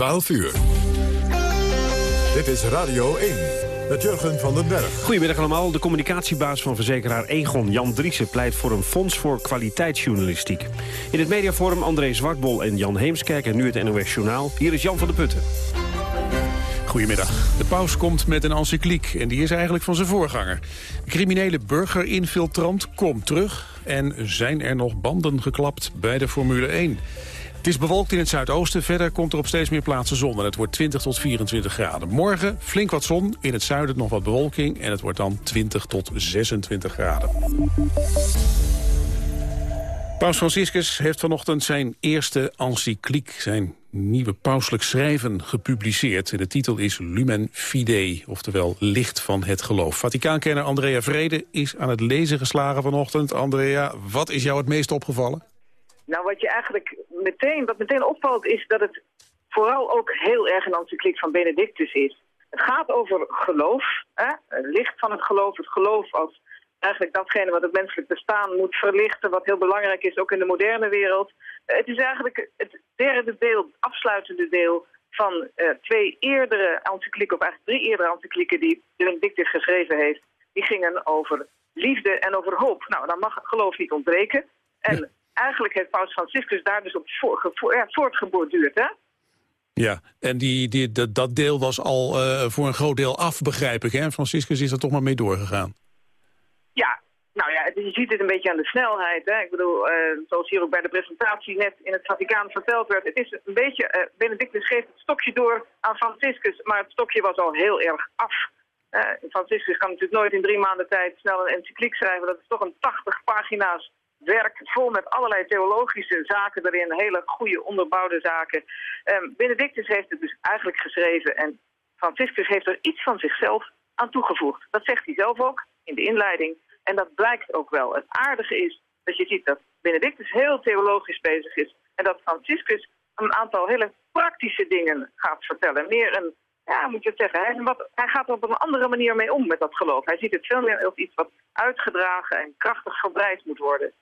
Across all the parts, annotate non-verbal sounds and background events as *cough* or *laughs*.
12 uur. Dit is Radio 1 met Jurgen van den Berg. Goedemiddag allemaal. De communicatiebaas van verzekeraar Egon, Jan Driessen... pleit voor een fonds voor kwaliteitsjournalistiek. In het mediaforum André Zwartbol en Jan Heemskerk... en nu het NOS Journaal. Hier is Jan van der Putten. Goedemiddag. De paus komt met een encycliek en die is eigenlijk van zijn voorganger. De criminele burgerinfiltrant komt terug en zijn er nog banden geklapt bij de Formule 1. Het is bewolkt in het zuidoosten. Verder komt er op steeds meer plaatsen zon. En het wordt 20 tot 24 graden. Morgen flink wat zon. In het zuiden nog wat bewolking. En het wordt dan 20 tot 26 graden. Paus Franciscus heeft vanochtend zijn eerste encycliek, zijn nieuwe pauselijk schrijven, gepubliceerd. de titel is Lumen Fidei, oftewel Licht van het Geloof. Vaticaankenner Andrea Vrede is aan het lezen geslagen vanochtend. Andrea, wat is jou het meest opgevallen? Nou, wat je eigenlijk meteen, wat meteen opvalt is dat het vooral ook heel erg een encycliek van Benedictus is. Het gaat over geloof, hè? het licht van het geloof, het geloof als eigenlijk datgene wat het menselijk bestaan moet verlichten, wat heel belangrijk is, ook in de moderne wereld. Het is eigenlijk het derde deel, het afsluitende deel van uh, twee eerdere encyclieken, of eigenlijk drie eerdere encyclieken die Benedictus geschreven heeft. Die gingen over liefde en over hoop. Nou, dan mag geloof niet ontbreken. En eigenlijk heeft Paus Franciscus daar dus op voortgeborduurd, hè? Ja, en die, die, dat, dat deel was al uh, voor een groot deel af, begrijp ik. Hè? Franciscus is er toch maar mee doorgegaan. Ja, nou ja, je ziet het een beetje aan de snelheid. Hè? Ik bedoel, uh, zoals hier ook bij de presentatie net in het Vaticaan verteld werd. Het is een beetje, uh, Benedictus geeft het stokje door aan Franciscus, maar het stokje was al heel erg af. Franciscus kan natuurlijk nooit in drie maanden tijd snel een encycliek schrijven. Dat is toch een 80 pagina's werk vol met allerlei theologische zaken erin, hele goede onderbouwde zaken. Um, Benedictus heeft het dus eigenlijk geschreven en Franciscus heeft er iets van zichzelf aan toegevoegd. Dat zegt hij zelf ook in de inleiding en dat blijkt ook wel. Het aardige is dat je ziet dat Benedictus heel theologisch bezig is en dat Franciscus een aantal hele praktische dingen gaat vertellen. Meer een, ja, moet je het zeggen, hij, wat, hij gaat er op een andere manier mee om met dat geloof. Hij ziet het veel meer als iets wat uitgedragen en krachtig verbreid moet worden.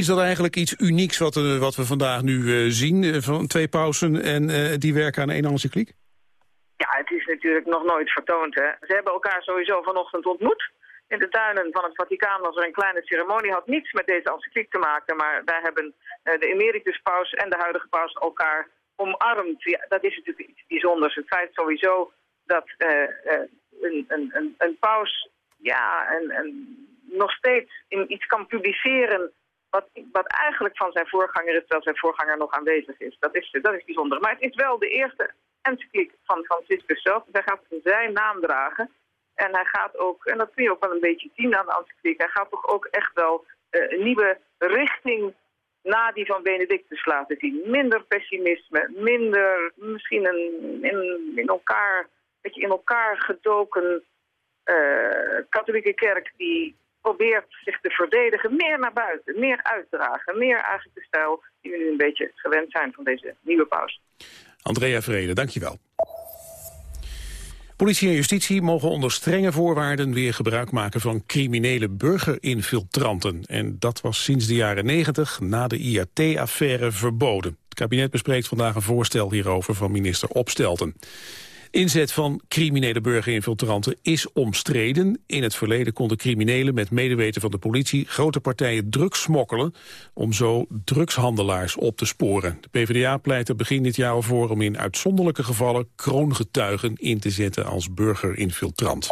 Is dat eigenlijk iets unieks wat, uh, wat we vandaag nu uh, zien uh, van twee pausen en die werken aan één encycliek? Ja, het is natuurlijk nog nooit vertoond. Hè. Ze hebben elkaar sowieso vanochtend ontmoet. In de tuinen van het Vaticaan was er een kleine ceremonie. Had niets met deze encycliek te maken, maar daar hebben de emerituspaus en de huidige paus elkaar omarmd. Ja, dat is natuurlijk iets bijzonders. Het feit sowieso dat een, een, een, een paus ja, en nog steeds in iets kan publiceren wat, eigenlijk van zijn voorganger is, terwijl zijn voorganger nog aanwezig is. Dat is, dat is bijzonder. Maar het is wel de eerste encycliek van Franciscus zelf. Hij gaat zijn naam dragen. En hij gaat ook, en dat kun je ook wel een beetje zien aan de encycliek, hij gaat toch ook echt wel uh, een nieuwe richting na die van Benedictus laten zien. Minder pessimisme, minder misschien een in, in elkaar, beetje in elkaar gedoken uh, katholieke kerk die probeert zich te verdedigen, meer naar buiten, meer uitdragen. Meer eigenlijk de stijl die we nu een beetje gewend zijn van deze nieuwe paus. Andrea Vrede, dankjewel. Politie en justitie mogen onder strenge voorwaarden weer gebruik maken van criminele burgerinfiltranten. En dat was sinds de jaren 90 na de IRT-affaire verboden. Het kabinet bespreekt vandaag een voorstel hierover van minister Opstelten. Inzet van criminele burgerinfiltranten is omstreden. In het verleden konden criminelen met medeweten van de politie grote partijen drugs smokkelen om zo drugshandelaars op te sporen. De PvdA pleit er begin dit jaar al voor om in uitzonderlijke gevallen kroongetuigen in te zetten als burgerinfiltrant.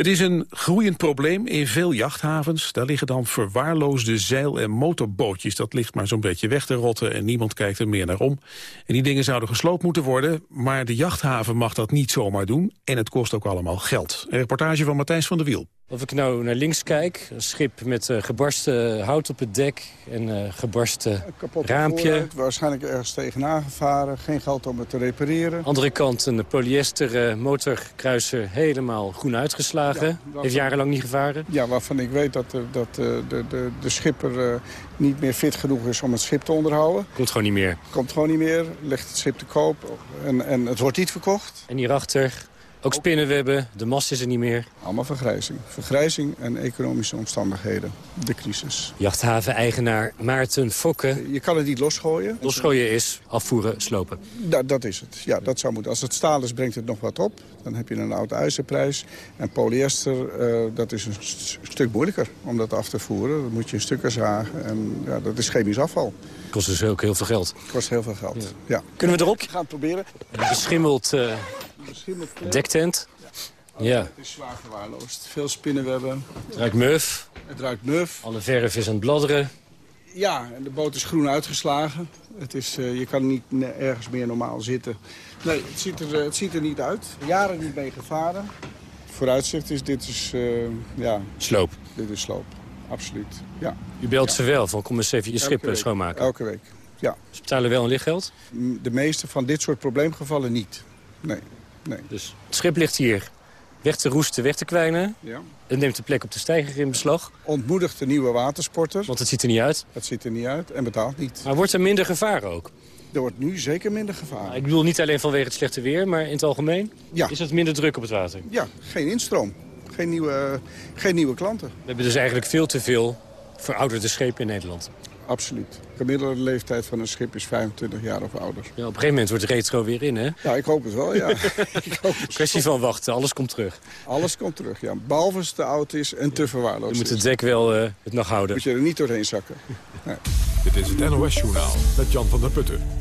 Het is een groeiend probleem in veel jachthavens. Daar liggen dan verwaarloosde zeil- en motorbootjes. Dat ligt maar zo'n beetje weg te rotten en niemand kijkt er meer naar om. En die dingen zouden gesloopt moeten worden, maar de jachthaven mag dat niet zomaar doen. En het kost ook allemaal geld. Een reportage van Matthijs van der Wiel. Of ik nou naar links kijk, een schip met uh, gebarsten hout op het dek en uh, gebarsten raampje. Vooruit, waarschijnlijk ergens tegenaan gevaren, geen geld om het te repareren. Andere kant een polyester uh, motorkruiser helemaal groen uitgeslagen. Heeft jarenlang niet gevaren. Ja, waarvan ik weet dat, dat de, de, de schipper niet meer fit genoeg is om het schip te onderhouden. Komt gewoon niet meer. Komt gewoon niet meer, ligt het schip te koop en, en het wordt niet verkocht. En hierachter Ook spinnenwebben, de mast is er niet meer. Allemaal vergrijzing. Vergrijzing en economische omstandigheden. De crisis. Jachthaven-eigenaar Maarten Fokke. Je kan het niet losgooien. Losgooien is afvoeren, slopen. Da dat is het. Ja, dat zou moeten. Als het staal is, brengt het nog wat op. Dan heb je een oud ijzerprijs. En polyester, uh, dat is een st stuk moeilijker om dat af te voeren. Dan moet je in stukken zagen. En ja, dat is chemisch afval. Kost dus ook heel veel geld. Kost heel veel geld, ja. ja. Kunnen we erop? We gaan het proberen. Beschimmeld... Uh... Dektent? Ja. Het is zwaar verwaarloosd. Veel spinnenwebben. Het ruikt muf. Het ruikt muf. Alle verf is aan het bladderen. Ja, en de boot is groen uitgeslagen. Het is, uh, je kan niet ergens meer normaal zitten. Nee, het ziet er, het ziet er niet uit. Jaren niet mee gevaren. Vooruitzicht is, dit is, uh, ja... Sloop. Dit is sloop, absoluut, ja. U belt ja. ze wel, van kom eens even je schip schoonmaken. Elke week, ja. Ze betalen wel een lichtgeld? De meeste van dit soort probleemgevallen niet, nee. Nee. Dus het schip ligt hier weg te roesten, weg te kwijnen. Ja. Het neemt de plek op de steiger in beslag. Ontmoedigt de nieuwe watersporters. Want het ziet er niet uit. Het ziet er niet uit en betaalt niet. Maar wordt er minder gevaren ook? Er wordt nu zeker minder gevaren. Nou, ik bedoel niet alleen vanwege het slechte weer, maar in het algemeen? Ja. Is het minder druk op het water? Ja, geen instroom. Geen nieuwe, geen nieuwe klanten. We hebben dus eigenlijk veel te veel verouderde schepen in Nederland. Absoluut. De gemiddelde leeftijd van een schip is 25 jaar of ouder. Ja, op een gegeven moment wordt retro weer in, hè? Ja, ik hoop het wel, ja. *laughs* ik hoop het Kwestie van wachten, alles komt terug. Alles komt terug, ja. Behalve als het te oud is en te verwaarloosd Je moet het dek wel uh, het nog houden. Moet je er niet doorheen zakken. Nee. Dit is het NOS Journaal met Jan van der Putten.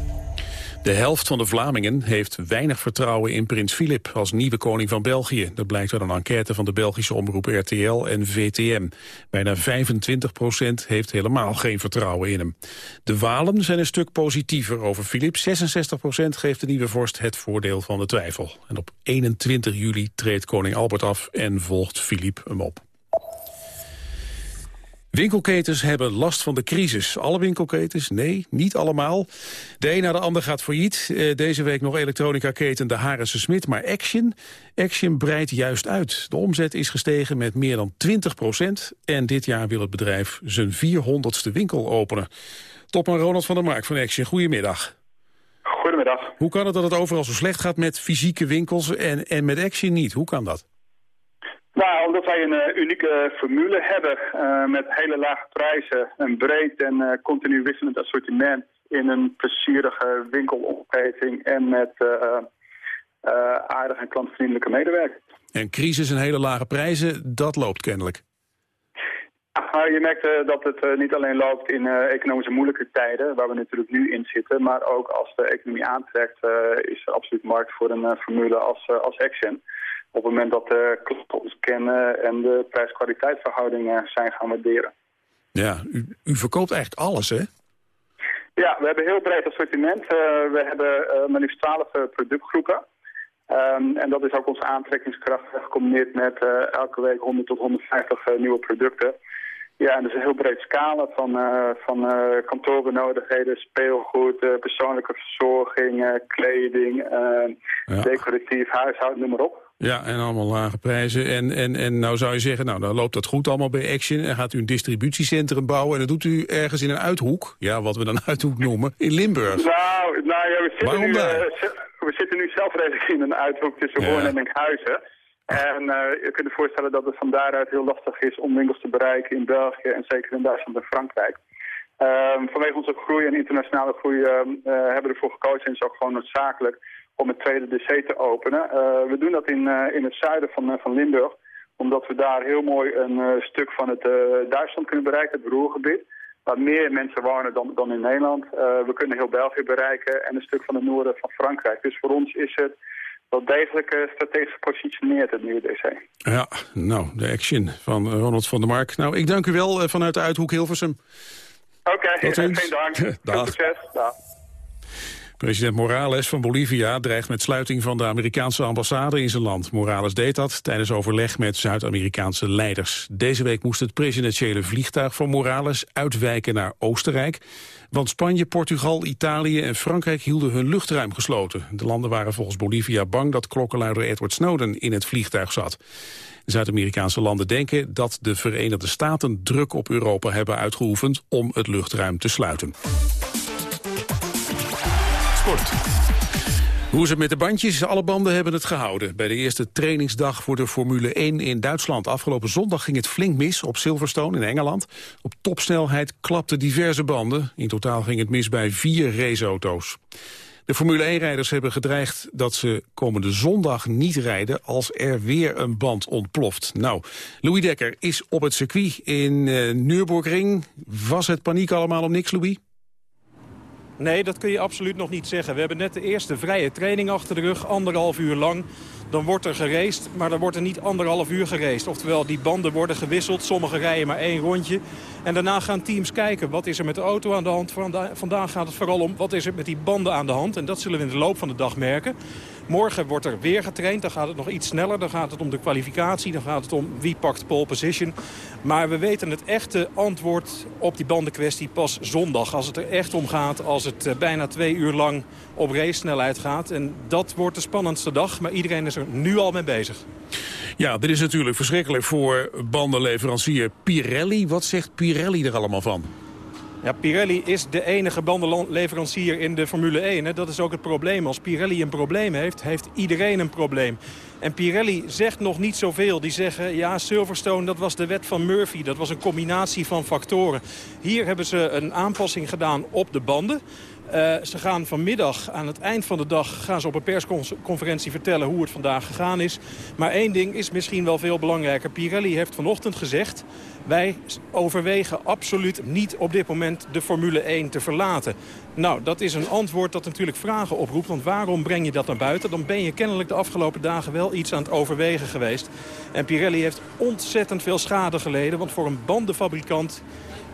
De helft van de Vlamingen heeft weinig vertrouwen in prins Filip als nieuwe koning van België. Dat blijkt uit een enquête van de Belgische omroep RTL en VTM. Bijna 25 procent heeft helemaal geen vertrouwen in hem. De Walen zijn een stuk positiever over Filip. 66 procent geeft de nieuwe vorst het voordeel van de twijfel. En op 21 juli treedt koning Albert af en volgt Filip hem op. Winkelketens hebben last van de crisis. Alle winkelketens? Nee, niet allemaal. De een na de ander gaat failliet. Eh, deze week nog elektronica-keten de Harense Smit. Maar Action, Action breidt juist uit. De omzet is gestegen met meer dan 20 procent. En dit jaar wil het bedrijf zijn 400ste winkel openen. Topman Ronald van der Mark van Action, goedemiddag. Goedemiddag. Hoe kan het dat het overal zo slecht gaat met fysieke winkels en, en met Action niet? Hoe kan dat? Nou, omdat wij een uh, unieke formule hebben uh, met hele lage prijzen, een breed en uh, continu wisselend assortiment in een plezierige winkelomgeving en met aardige en klantvriendelijke medewerkers. En crisis en hele lage prijzen, dat loopt kennelijk. Ja, je merkt dat het niet alleen loopt in economische moeilijke tijden, waar we natuurlijk nu in zitten, maar ook als de economie aantrekt is er absoluut markt voor een formule als, als Action op het moment dat de klanten ons kennen en de prijs-kwaliteitverhoudingen zijn gaan waarderen. Ja, u, u verkoopt eigenlijk alles, hè? Ja, we hebben een heel breed assortiment. Uh, we hebben uh, maar liefst 12 uh, productgroepen. Um, en dat is ook onze aantrekkingskracht gecombineerd met elke week 100 tot 150 nieuwe producten. Ja, en dat is een heel breed scala van, van kantoorbenodigdheden, speelgoed, persoonlijke verzorging, kleding, ja. decoratief huishouden, noem maar op. Ja, en allemaal lage prijzen. En, en, en nou zou je zeggen, nou dan loopt dat goed allemaal bij Action. En gaat u een distributiecentrum bouwen. En dat doet u ergens in een uithoek. Ja, wat we dan *laughs* uithoek noemen. In Limburg. Nou, nou ja, we zitten, nu, uh, we zitten nu zelf redelijk in een uithoek tussen Hoorn en Enkhuizen. En uh, je kunt je voorstellen dat het van daaruit heel lastig is om winkels te bereiken in België en zeker in Duitsland en Frankrijk. Um, vanwege onze groei en internationale groei uh, hebben we ervoor gekozen en is ook gewoon noodzakelijk om het tweede DC te openen. Uh, we doen dat in, uh, in het zuiden van, uh, van Limburg, omdat we daar heel mooi een stuk van het Duitsland kunnen bereiken, het Roergebied. Waar meer mensen wonen dan, dan in Nederland. we kunnen heel België bereiken en een stuk van het noorden van Frankrijk. Dus voor ons is het wel degelijk strategisch gepositioneerd, het nieuwe DC. Ja, nou, de action van Ronald van der Mark. Nou, ik dank u wel vanuit de Uithoek Hilversum. Oké, okay, *laughs* geen dank. *laughs* Veel succes. Dag. President Morales van Bolivia dreigt met sluiting van de Amerikaanse ambassade in zijn land. Morales deed dat tijdens overleg met Zuid-Amerikaanse leiders. Deze week moest het presidentiële vliegtuig van Morales uitwijken naar Oostenrijk. Want Spanje, Portugal, Italië en Frankrijk hielden hun luchtruim gesloten. De landen waren volgens Bolivia bang dat klokkenluider Edward Snowden in het vliegtuig zat. Zuid-Amerikaanse landen denken dat de Verenigde Staten druk op Europa hebben uitgeoefend om het luchtruim te sluiten. Hoe is het met de bandjes? Alle banden hebben het gehouden. Bij de eerste trainingsdag voor de Formule 1 in Duitsland. Afgelopen zondag ging het flink mis op Silverstone in Engeland. Op topsnelheid klapten diverse banden. In totaal ging het mis bij vier raceauto's. De Formule 1-rijders hebben gedreigd dat ze komende zondag niet rijden als er weer een band ontploft. Nou, Louis Dekker is op het circuit in uh, Nürburgring. Was het paniek allemaal om niks, Louis? Nee, dat kun je absoluut nog niet zeggen. We hebben net de eerste vrije training achter de rug, anderhalf uur lang. Dan wordt er geraced, maar dan wordt er niet anderhalf uur geraced. Oftewel, die banden worden gewisseld, sommige rijden maar één rondje. En daarna gaan teams kijken, wat is er met de auto aan de hand. Vandaag gaat het vooral om, wat is er met die banden aan de hand. En dat zullen we in de loop van de dag merken. Morgen wordt er weer getraind. Dan gaat het nog iets sneller. Dan gaat het om de kwalificatie. Dan gaat het om wie pakt pole position. Maar we weten het echte antwoord op die bandenkwestie pas zondag. Als het er echt om gaat. Als het eh, bijna twee uur lang op race snelheid gaat. En dat wordt de spannendste dag. Maar iedereen is er nu al mee bezig. Ja, dit is natuurlijk verschrikkelijk voor bandenleverancier Pirelli. Wat zegt Pirelli er allemaal van? Ja, Pirelli is de enige bandenleverancier in de Formule 1. Hè. Dat is ook het probleem. Als Pirelli een probleem heeft, heeft iedereen een probleem. En Pirelli zegt nog niet zoveel. Die zeggen, ja, Silverstone, dat was de wet van Murphy. Dat was een combinatie van factoren. Hier hebben ze een aanpassing gedaan op de banden. Uh, ze gaan vanmiddag, aan het eind van de dag, gaan ze op een persconferentie vertellen hoe het vandaag gegaan is. Maar één ding is misschien wel veel belangrijker. Pirelli heeft vanochtend gezegd, wij overwegen absoluut niet op dit moment de Formule 1 te verlaten. Nou, dat is een antwoord dat natuurlijk vragen oproept. Want waarom breng je dat naar buiten? Dan ben je kennelijk de afgelopen dagen wel iets aan het overwegen geweest. En Pirelli heeft ontzettend veel schade geleden. Want voor een bandenfabrikant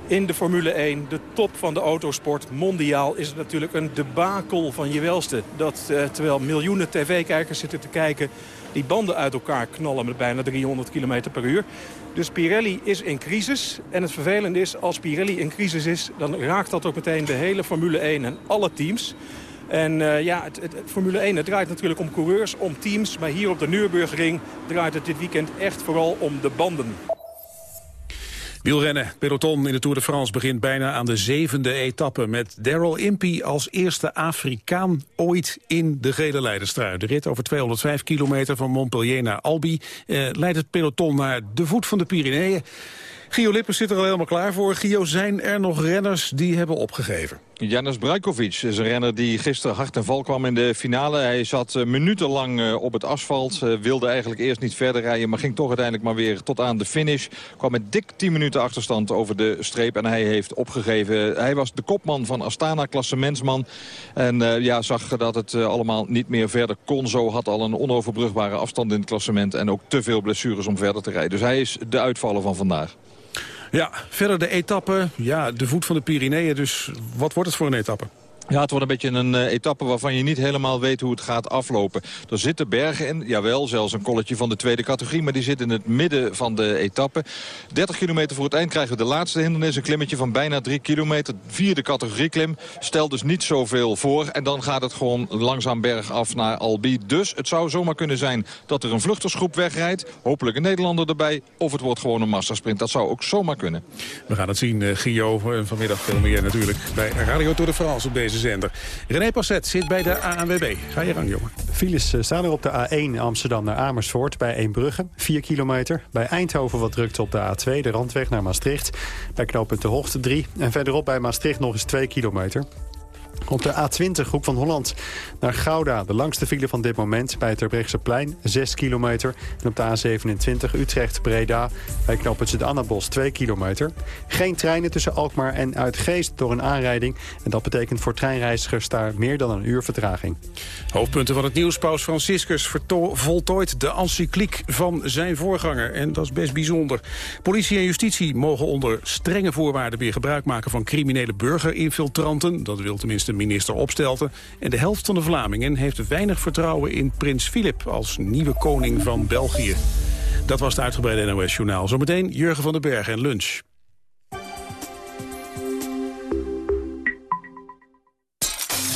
in de Formule 1, de top van de autosport, mondiaal, is het natuurlijk een debakel van je welste. Dat eh, terwijl miljoenen tv-kijkers zitten te kijken, die banden uit elkaar knallen met bijna 300 km per uur. Dus Pirelli is in crisis. En het vervelende is, als Pirelli in crisis is... dan raakt dat ook meteen de hele Formule 1 en alle teams. En uh, ja, het, Formule 1 het draait natuurlijk om coureurs, om teams. Maar hier op de Nürburgring draait het dit weekend echt vooral om de banden. Wielrennen, peloton in de Tour de France begint bijna aan de zevende etappe... met Daryl Impey als eerste Afrikaan ooit in de gele leiderstrui. De rit over 205 kilometer van Montpellier naar Albi... Eh, leidt het peloton naar de voet van de Pyreneeën. Gio Lippers zit er al helemaal klaar voor. Gio, zijn er nog renners die hebben opgegeven? Janis Brajkovic is een renner die gisteren hard en val kwam in de finale. Hij zat uh, minutenlang uh, op het asfalt. Uh, wilde eigenlijk eerst niet verder rijden, maar ging toch uiteindelijk maar weer tot aan de finish. Kwam met dik 10 minuten achterstand over de streep en hij heeft opgegeven. Hij was de kopman van Astana, klassementsman. En ja, zag dat het allemaal niet meer verder kon. Zo had al een onoverbrugbare afstand in het klassement en ook te veel blessures om verder te rijden. Dus hij is de uitvaller van vandaag. Ja, verder de etappe. Ja, de voet van de Pyreneeën. Dus wat wordt het voor een etappe? Ja, het wordt een beetje een uh, etappe waarvan je niet helemaal weet hoe het gaat aflopen. Er zitten bergen in, jawel, zelfs een kolletje van de tweede categorie... maar die zit in het midden van de etappe. 30 kilometer voor het eind krijgen we de laatste hindernis. Een klimmetje van bijna 3 kilometer, vierde categorie klim. Stel dus niet zoveel voor. En dan gaat het gewoon langzaam bergaf naar Albi. Dus het zou zomaar kunnen zijn dat er een vluchtersgroep wegrijdt. Hopelijk een Nederlander erbij. Of het wordt gewoon een mastersprint. Dat zou ook zomaar kunnen. We gaan het zien, uh, Gio. Vanmiddag veel meer natuurlijk bij Radio Tour de France op deze zender. René Passet zit bij de ANWB. Ga je gang, jongen. Files eh, staan er op de A1 Amsterdam naar Amersfoort bij Eembrugge, 4 kilometer. Bij Eindhoven wat drukte op de A2, de randweg naar Maastricht. Bij knooppunt de Hoogte 3. En verderop bij Maastricht nog eens 2 kilometer. Op de A20 Hoek van Holland naar Gouda. De langste file van dit moment bij het plein 6 kilometer. En op de A27 Utrecht-Breda bij knooppunt de Annabos 2 kilometer. Geen treinen tussen Alkmaar en Uitgeest door een aanrijding. En dat betekent voor treinreizigers daar meer dan een uur vertraging. Hoofdpunten van het nieuws. Paus Franciscus voltooid de encycliek van zijn voorganger. En dat is best bijzonder. Politie en justitie mogen onder strenge voorwaarden weer gebruik maken van criminele burgerinfiltranten. Dat wil tenminste minister Opstelten. En de helft van de Vlamingen heeft weinig vertrouwen in prins Filip... als nieuwe koning van België. Dat was het uitgebreide NOS-journaal. Zometeen Jurgen van den Berg en lunch.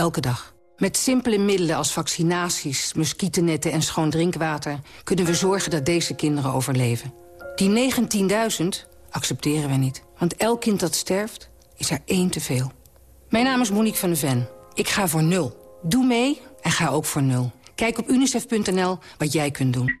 Elke dag. Met simpele middelen als vaccinaties, muggennetten en schoon drinkwater... kunnen we zorgen dat deze kinderen overleven. Die 19.000 accepteren we niet. Want elk kind dat sterft, is er één te veel. Mijn naam is Monique van der Ven. Ik ga voor nul. Doe mee en ga ook voor nul. Kijk op unicef.nl wat jij kunt doen.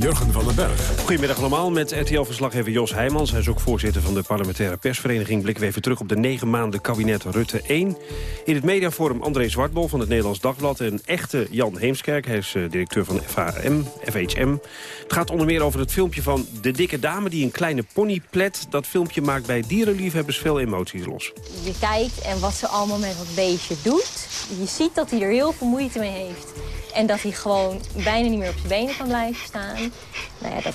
Jurgen van den Berg. Goedemiddag allemaal met RTL-verslaggever Jos Heijmans. Hij is ook voorzitter van de parlementaire persvereniging. Blikken we even terug op de negen maanden kabinet Rutte 1. In het mediaforum André Zwartbol van het Nederlands Dagblad... en echte Jan Heemskerk, hij is uh, directeur van FHM, FHM. Het gaat onder meer over het filmpje van de dikke dame... die een kleine pony plet. Dat filmpje maakt bij dierenliefhebbers veel emoties los. Je kijkt en wat ze allemaal met dat beestje doet. Je ziet dat hij er heel veel moeite mee heeft. En dat hij gewoon bijna niet meer op zijn benen kan blijven staan. Nou ja, dat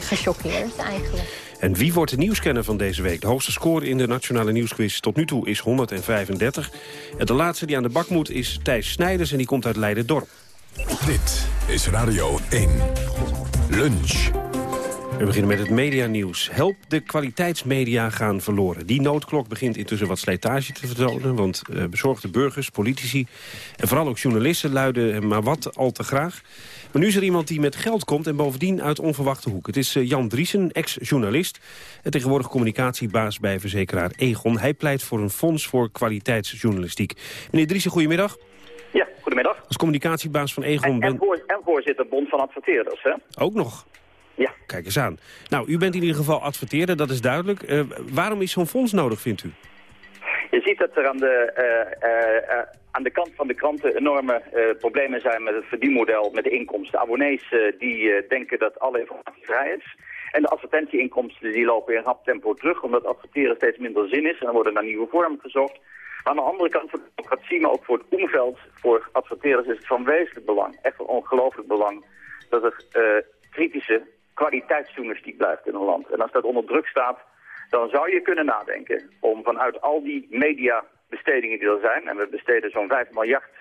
gechoqueerd eigenlijk. En wie wordt de nieuwskenner van deze week? De hoogste score in de Nationale Nieuwsquiz tot nu toe is 135. En de laatste die aan de bak moet is Thijs Snijders en die komt uit Leiden-Dorp. Dit is Radio 1. Lunch. We beginnen met het medianieuws. Help de kwaliteitsmedia gaan verloren. Die noodklok begint intussen wat slijtage te vertonen... want uh, bezorgde burgers, politici en vooral ook journalisten... luiden maar wat al te graag. Maar nu is er iemand die met geld komt en bovendien uit onverwachte hoek. Het is uh, Jan Driesen, ex-journalist... en tegenwoordig communicatiebaas bij verzekeraar Egon. Hij pleit voor een fonds voor kwaliteitsjournalistiek. Meneer Driesen, goedemiddag. Ja, goedemiddag. Als communicatiebaas van Egon... En, en, voor, en voorzitter Bond van Adverteerders, hè? Ook nog. Ja. Kijk eens aan. Nou, u bent in ieder geval adverteerder, dat is duidelijk. Uh, waarom is zo'n fonds nodig, vindt u? Je ziet dat er aan de, uh, uh, aan de kant van de kranten enorme problemen zijn met het verdienmodel, met de inkomsten. Abonnees die denken dat alle informatie vrij is. En de advertentieinkomsten die lopen in rap tempo terug, omdat adverteren steeds minder zin is. En dan worden naar nieuwe vormen gezocht. Maar aan de andere kant van de democratie, maar ook voor het omveld, voor adverteerders is het van wezenlijk belang, echt van ongelooflijk belang, dat er kritische kwaliteitsjournalistiek blijft in een land. En als dat onder druk staat, dan zou je kunnen nadenken om vanuit al die mediabestedingen die er zijn, en we besteden zo'n 5 miljard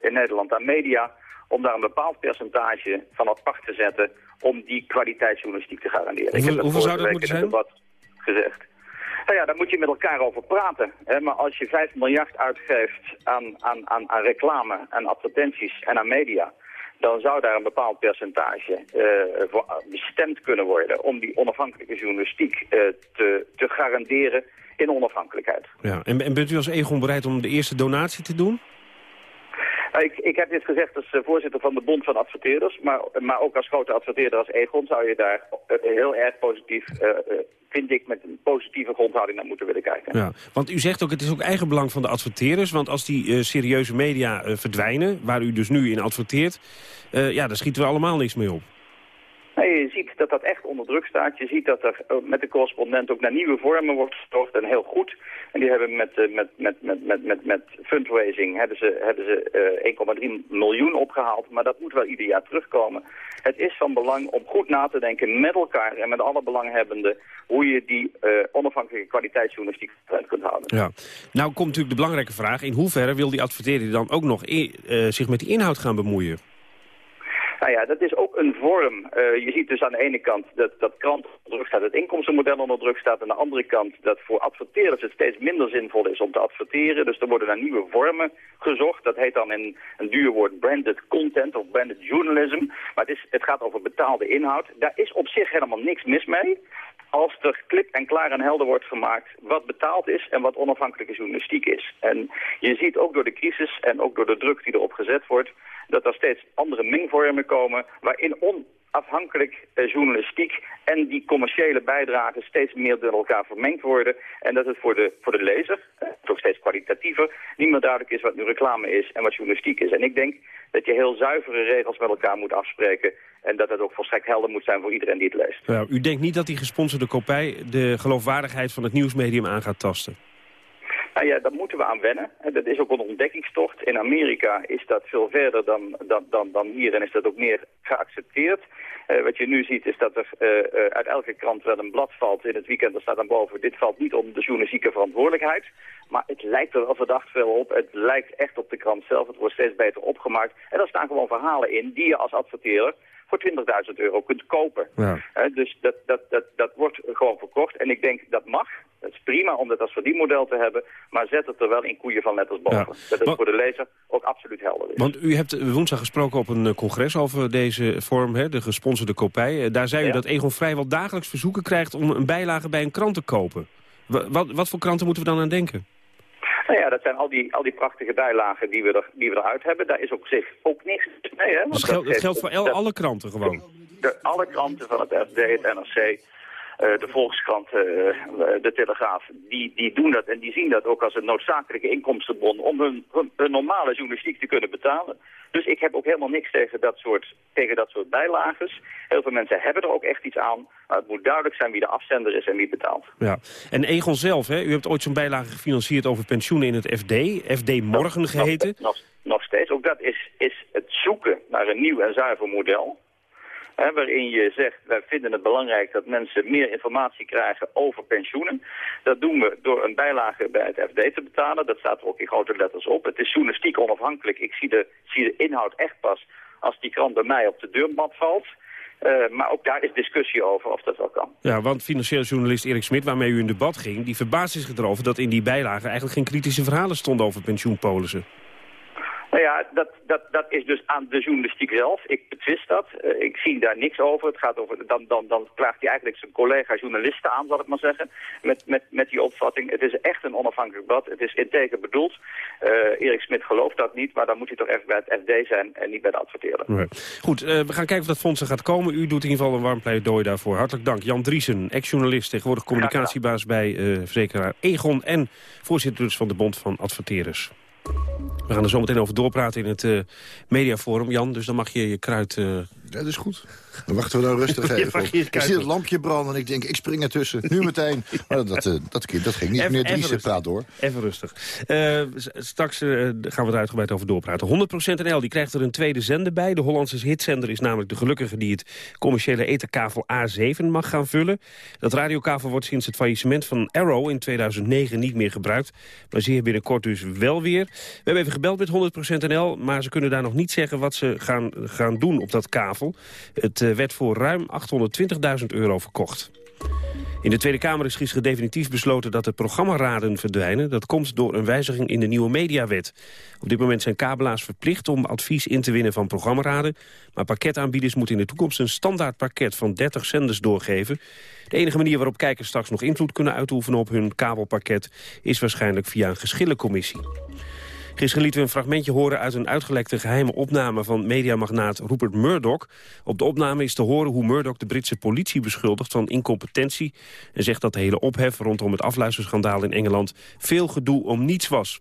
in Nederland aan media, om daar een bepaald percentage van apart te zetten om die kwaliteitsjournalistiek te garanderen. Hoeveel, Ik heb hoeveel zou dat moeten zijn? debat gezegd. Nou ja, daar moet je met elkaar over praten. Hè? Maar als je 5 miljard uitgeeft aan, aan, aan, aan reclame, aan advertenties en aan media dan zou daar een bepaald percentage voor bestemd kunnen worden om die onafhankelijke journalistiek uh, te, te garanderen in onafhankelijkheid. Ja. En, en bent u als Egon bereid om de eerste donatie te doen? Nou, ik, ik, heb dit gezegd als uh, voorzitter van de Bond van Adverteerders, maar, maar ook als grote adverteerder als Egon zou je daar heel erg positief vind ik, met een positieve grondhouding naar moeten willen kijken. Ja, want u zegt ook, het is ook eigen belang van de adverteerders. Want als die serieuze media verdwijnen, waar u dus nu in adverteert... Ja, daar schieten we allemaal niks mee op. Nee, je ziet dat dat echt onder druk staat. Je ziet dat er met de correspondent ook naar nieuwe vormen wordt gezocht en heel goed. En die hebben met, met, met, met, met, met, met fundraising hebben ze, hebben ze 1,3 miljoen opgehaald. Maar dat moet wel ieder jaar terugkomen. Het is van belang om goed na te denken met elkaar en met alle belanghebbenden... hoe je die onafhankelijke kwaliteitsjournalistiek kunt houden. Ja. Nou komt natuurlijk de belangrijke vraag... in hoeverre wil die adverteerder dan ook nog uh, zich met die inhoud gaan bemoeien? Nou ja, dat is ook een vorm. Uh, je ziet dus aan de ene kant dat, dat krant onder druk staat, het inkomstenmodel onder druk staat. Aan de andere kant dat voor adverteerders het steeds minder zinvol is om te adverteren. Dus er worden naar nieuwe vormen gezocht. Dat heet dan in een duur woord branded content of branded journalism. Maar het, is, het gaat over betaalde inhoud. Daar is op zich helemaal niks mis mee als er klip en klaar en helder wordt gemaakt wat betaald is en wat onafhankelijke journalistiek is. En je ziet ook door de crisis en ook door de druk die erop gezet wordt, dat er steeds andere mengvormen komen waarin on afhankelijk eh, journalistiek en die commerciële bijdragen steeds meer door elkaar vermengd worden. En dat het voor de, voor de lezer, eh, toch steeds kwalitatiever, niet meer duidelijk is wat nu reclame is en wat journalistiek is. En ik denk dat je heel zuivere regels met elkaar moet afspreken en dat het ook volstrekt helder moet zijn voor iedereen die het leest. Nou, u denkt niet dat die gesponsorde kopij de geloofwaardigheid van het nieuwsmedium aan gaat tasten? Nou ja, daar moeten we aan wennen. Dat is ook een ontdekkingstocht. In Amerika is dat veel verder dan, dan, dan, dan hier en is dat ook meer geaccepteerd. Uh, wat je nu ziet is dat er uh, uh, uit elke krant wel een blad valt. In het weekend er staat dan boven, dit valt niet om de journalistieke verantwoordelijkheid. Maar het lijkt er wel verdacht veel op. Het lijkt echt op de krant zelf. Het wordt steeds beter opgemaakt. En er staan gewoon verhalen in die je als adverteerder voor 20.000 euro kunt kopen. Ja. dus dat, dat, dat, dat wordt gewoon verkocht. En ik denk dat mag. Het is prima om dat als verdienmodel te hebben. Maar zet het er wel in koeien van letters boven. Dat het voor de lezer ook absoluut helder is. Want u hebt woensdag gesproken op een eh, congres over deze vorm, hè, de gesponsorde kopij. Eh, daar zei u dat Egon vrijwel dagelijks verzoeken krijgt om een bijlage bij een krant te kopen. Wat, wat voor kranten moeten we dan aan denken? Nou ja, dat zijn al die, al die prachtige bijlagen die we, er, die we eruit hebben. Daar is op zich ook niks mee. Hè? Want dat, geldt, dat geldt voor alle kranten gewoon? De, alle kranten van het FD, het NRC, de Volkskrant, uh, de Telegraaf, die, die doen dat en die zien dat ook als een noodzakelijke inkomstenbron om hun, hun, hun, normale journalistiek te kunnen betalen. Dus ik heb ook helemaal niks tegen dat soort, tegen dat soort bijlages. Heel veel mensen hebben er ook echt iets aan, maar het moet duidelijk zijn wie de afzender is en wie betaalt. Ja. En Egon zelf, hè? u hebt ooit zo'n bijlage gefinancierd over pensioenen in het FD, FD Morgen geheten. Nog, nog, nog steeds, ook dat is, is het zoeken naar een nieuw en zuiver model. Hè, waarin je zegt, wij vinden het belangrijk dat mensen meer informatie krijgen over pensioenen. Dat doen we door een bijlage bij het FD te betalen. Dat staat er ook in grote letters op. Het is journalistiek onafhankelijk. Ik zie de, zie de inhoud echt pas als die krant bij mij op de deurmat valt. Uh, maar ook daar is discussie over of dat wel kan. Ja, want financieel journalist Erik Smit, waarmee u in debat ging... die verbaast zich erover dat in die bijlage eigenlijk geen kritische verhalen stonden over pensioenpolissen. Nou ja, dat, dat, dat is dus aan de journalistiek zelf. Ik betwist dat. Uh, ik zie daar niks over. Het gaat over dan, dan, dan klaagt hij eigenlijk zijn collega-journalisten aan, zal ik maar zeggen. Met, met, met die opvatting. Het is echt een onafhankelijk blad. Het is integer bedoeld. Uh, Erik Smit gelooft dat niet, maar dan moet hij toch echt bij het FD zijn en niet bij de adverteerder. Nee. Goed, uh, we gaan kijken of dat fonds er gaat komen. U doet in ieder geval een warm pleidooi daarvoor. Hartelijk dank. Jan Driesen, ex-journalist, tegenwoordig communicatiebaas bij verzekeraar Egon... en voorzitter dus van de Bond van Adverteerders. We gaan er zo meteen over doorpraten in het uh, mediaforum, Jan. Dus dan mag je je kruid... Uh... Dat is goed. Dan wachten we nou rustig *laughs* even op. Ik zie het lampje branden en ik denk, ik spring ertussen. Nu *laughs* meteen. Maar dat, dat, dat, dat ging niet. Even, Meneer Driessen praat door. Even rustig. Uh, straks gaan we er uitgebreid over doorpraten. 100% NL die krijgt er een tweede zender bij. De Hollandse hitzender is namelijk de gelukkige... die het commerciële etherkavel A7 mag gaan vullen. Dat radiokavel wordt sinds het faillissement van Arrow in 2009 niet meer gebruikt. Maar zeer binnenkort dus wel weer. We hebben even gebeld met 100% NL... maar ze kunnen daar nog niet zeggen wat ze gaan, gaan doen op dat kavel. Het uh, werd voor ruim 820.000 euro verkocht. In de Tweede Kamer is gisteren definitief besloten dat de programmaraden verdwijnen. Dat komt door een wijziging in de nieuwe mediawet. Op dit moment zijn kabelaars verplicht om advies in te winnen van programmaraden. Maar pakketaanbieders moeten in de toekomst een standaard pakket van 30 zenders doorgeven. De enige manier waarop kijkers straks nog invloed kunnen uitoefenen op hun kabelpakket... is waarschijnlijk via een geschillencommissie. Gisteren lieten we een fragmentje horen uit een uitgelekte geheime opname van mediamagnaat Rupert Murdoch. Op de opname is te horen hoe Murdoch de Britse politie beschuldigt van incompetentie. En zegt dat de hele ophef rondom het afluisterschandaal in Engeland veel gedoe om niets was.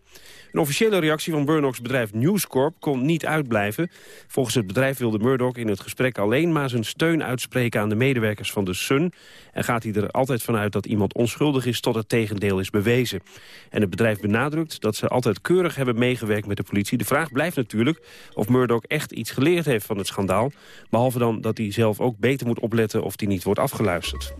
Een officiële reactie van Murdochs bedrijf News Corp kon niet uitblijven. Volgens het bedrijf wilde Murdoch in het gesprek alleen maar zijn steun uitspreken aan de medewerkers van de Sun. En gaat hij er altijd vanuit dat iemand onschuldig is tot het tegendeel is bewezen. En het bedrijf benadrukt dat ze altijd keurig hebben meegewerkt met de politie. De vraag blijft natuurlijk of Murdoch echt iets geleerd heeft van het schandaal. Behalve dan dat hij zelf ook beter moet opletten of hij niet wordt afgeluisterd.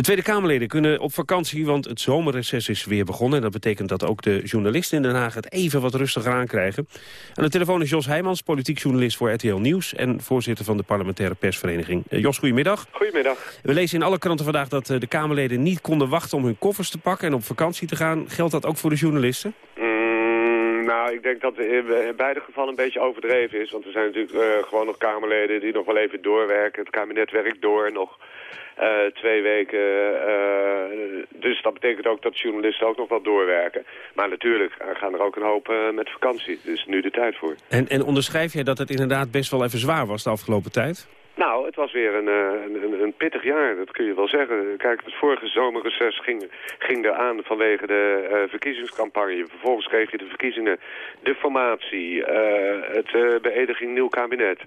De Tweede Kamerleden kunnen op vakantie, want het zomerreces is weer begonnen. En dat betekent dat ook de journalisten in Den Haag het even wat rustiger aankrijgen. Aan de telefoon is Jos Heijmans, politiek journalist voor RTL Nieuws... en voorzitter van de parlementaire persvereniging. Uh, Jos, goedemiddag. Goedemiddag. We lezen in alle kranten vandaag dat uh, de Kamerleden niet konden wachten om hun koffers te pakken... en op vakantie te gaan. Geldt dat ook voor de journalisten? Mm, nou, ik denk dat het in beide gevallen een beetje overdreven is. Want er zijn natuurlijk uh, gewoon nog Kamerleden die nog wel even doorwerken. Het kabinet werkt door nog... Uh, twee weken. Dus dat betekent ook dat journalisten ook nog wel doorwerken. Maar natuurlijk gaan er ook een hoop met vakantie. Dus nu de tijd voor. En, en onderschrijf jij dat het inderdaad best wel even zwaar was de afgelopen tijd? Nou, het was weer een, een, een, een, pittig jaar, dat kun je wel zeggen. Kijk, het vorige zomerreces ging, ging aan vanwege de uh, verkiezingscampagne. Vervolgens kreeg je de verkiezingen, de formatie, uh, het uh, beëdiging nieuw kabinet,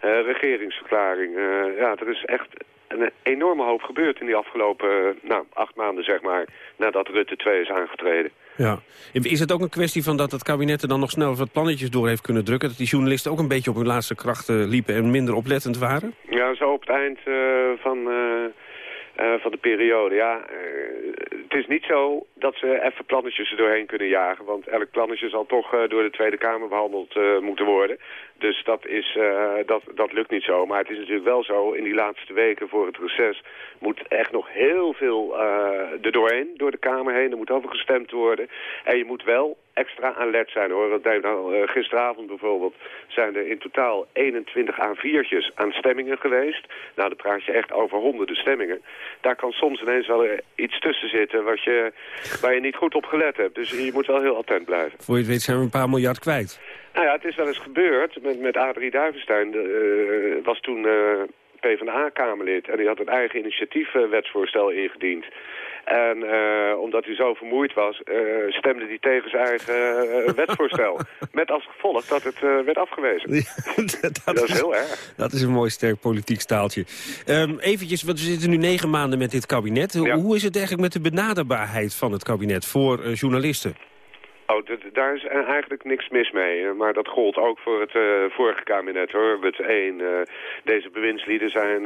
regeringsverklaring. ja, er is echt een enorme hoop gebeurd in die afgelopen nou, acht maanden, zeg maar, nadat Rutte 2 is aangetreden. Ja. Is het ook een kwestie van dat het kabinet er dan nog snel wat plannetjes door heeft kunnen drukken? Dat die journalisten ook een beetje op hun laatste krachten liepen en minder oplettend waren? Ja, zo op het eind uh, van... Uh... Uh, van de periode. Ja, uh, het is niet zo dat ze even plannetjes er doorheen kunnen jagen. Want elk plannetje zal toch uh, door de Tweede Kamer behandeld moeten worden. Dus dat, is, dat, dat lukt niet zo. Maar het is natuurlijk wel zo, in die laatste weken voor het reces... moet echt nog heel veel er doorheen, door de Kamer heen. Er moet over gestemd worden. En je moet wel extra alert zijn hoor. Want nou, uh, gisteravond bijvoorbeeld zijn er in totaal 21 A4'tjes aan stemmingen geweest. Nou, dan praat je echt over honderden stemmingen. Daar kan soms ineens wel iets tussen zitten wat je, waar je niet goed op gelet hebt. Dus je moet wel heel attent blijven. Voor je het weet zijn we een paar miljard kwijt. Nou ja, het is wel eens gebeurd met, met Adrie Duivenstein. Uh, was toen uh, PvdA-kamerlid en die had een eigen initiatiefwetsvoorstel ingediend. En uh, omdat hij zo vermoeid was, uh, stemde hij tegen zijn eigen uh, wetsvoorstel. *laughs* Met als gevolg dat het werd afgewezen. *laughs* dat, dat, is heel erg. Dat is een mooi sterk politiek staaltje. Um, eventjes, want we zitten nu negen maanden met dit kabinet. Ja. Hoe is het eigenlijk met de benaderbaarheid van het kabinet voor journalisten? Oh, daar is eigenlijk niks mis mee. Maar dat gold ook voor het uh, vorige kabinet, hoor. Het één. Uh, deze bewindslieden zijn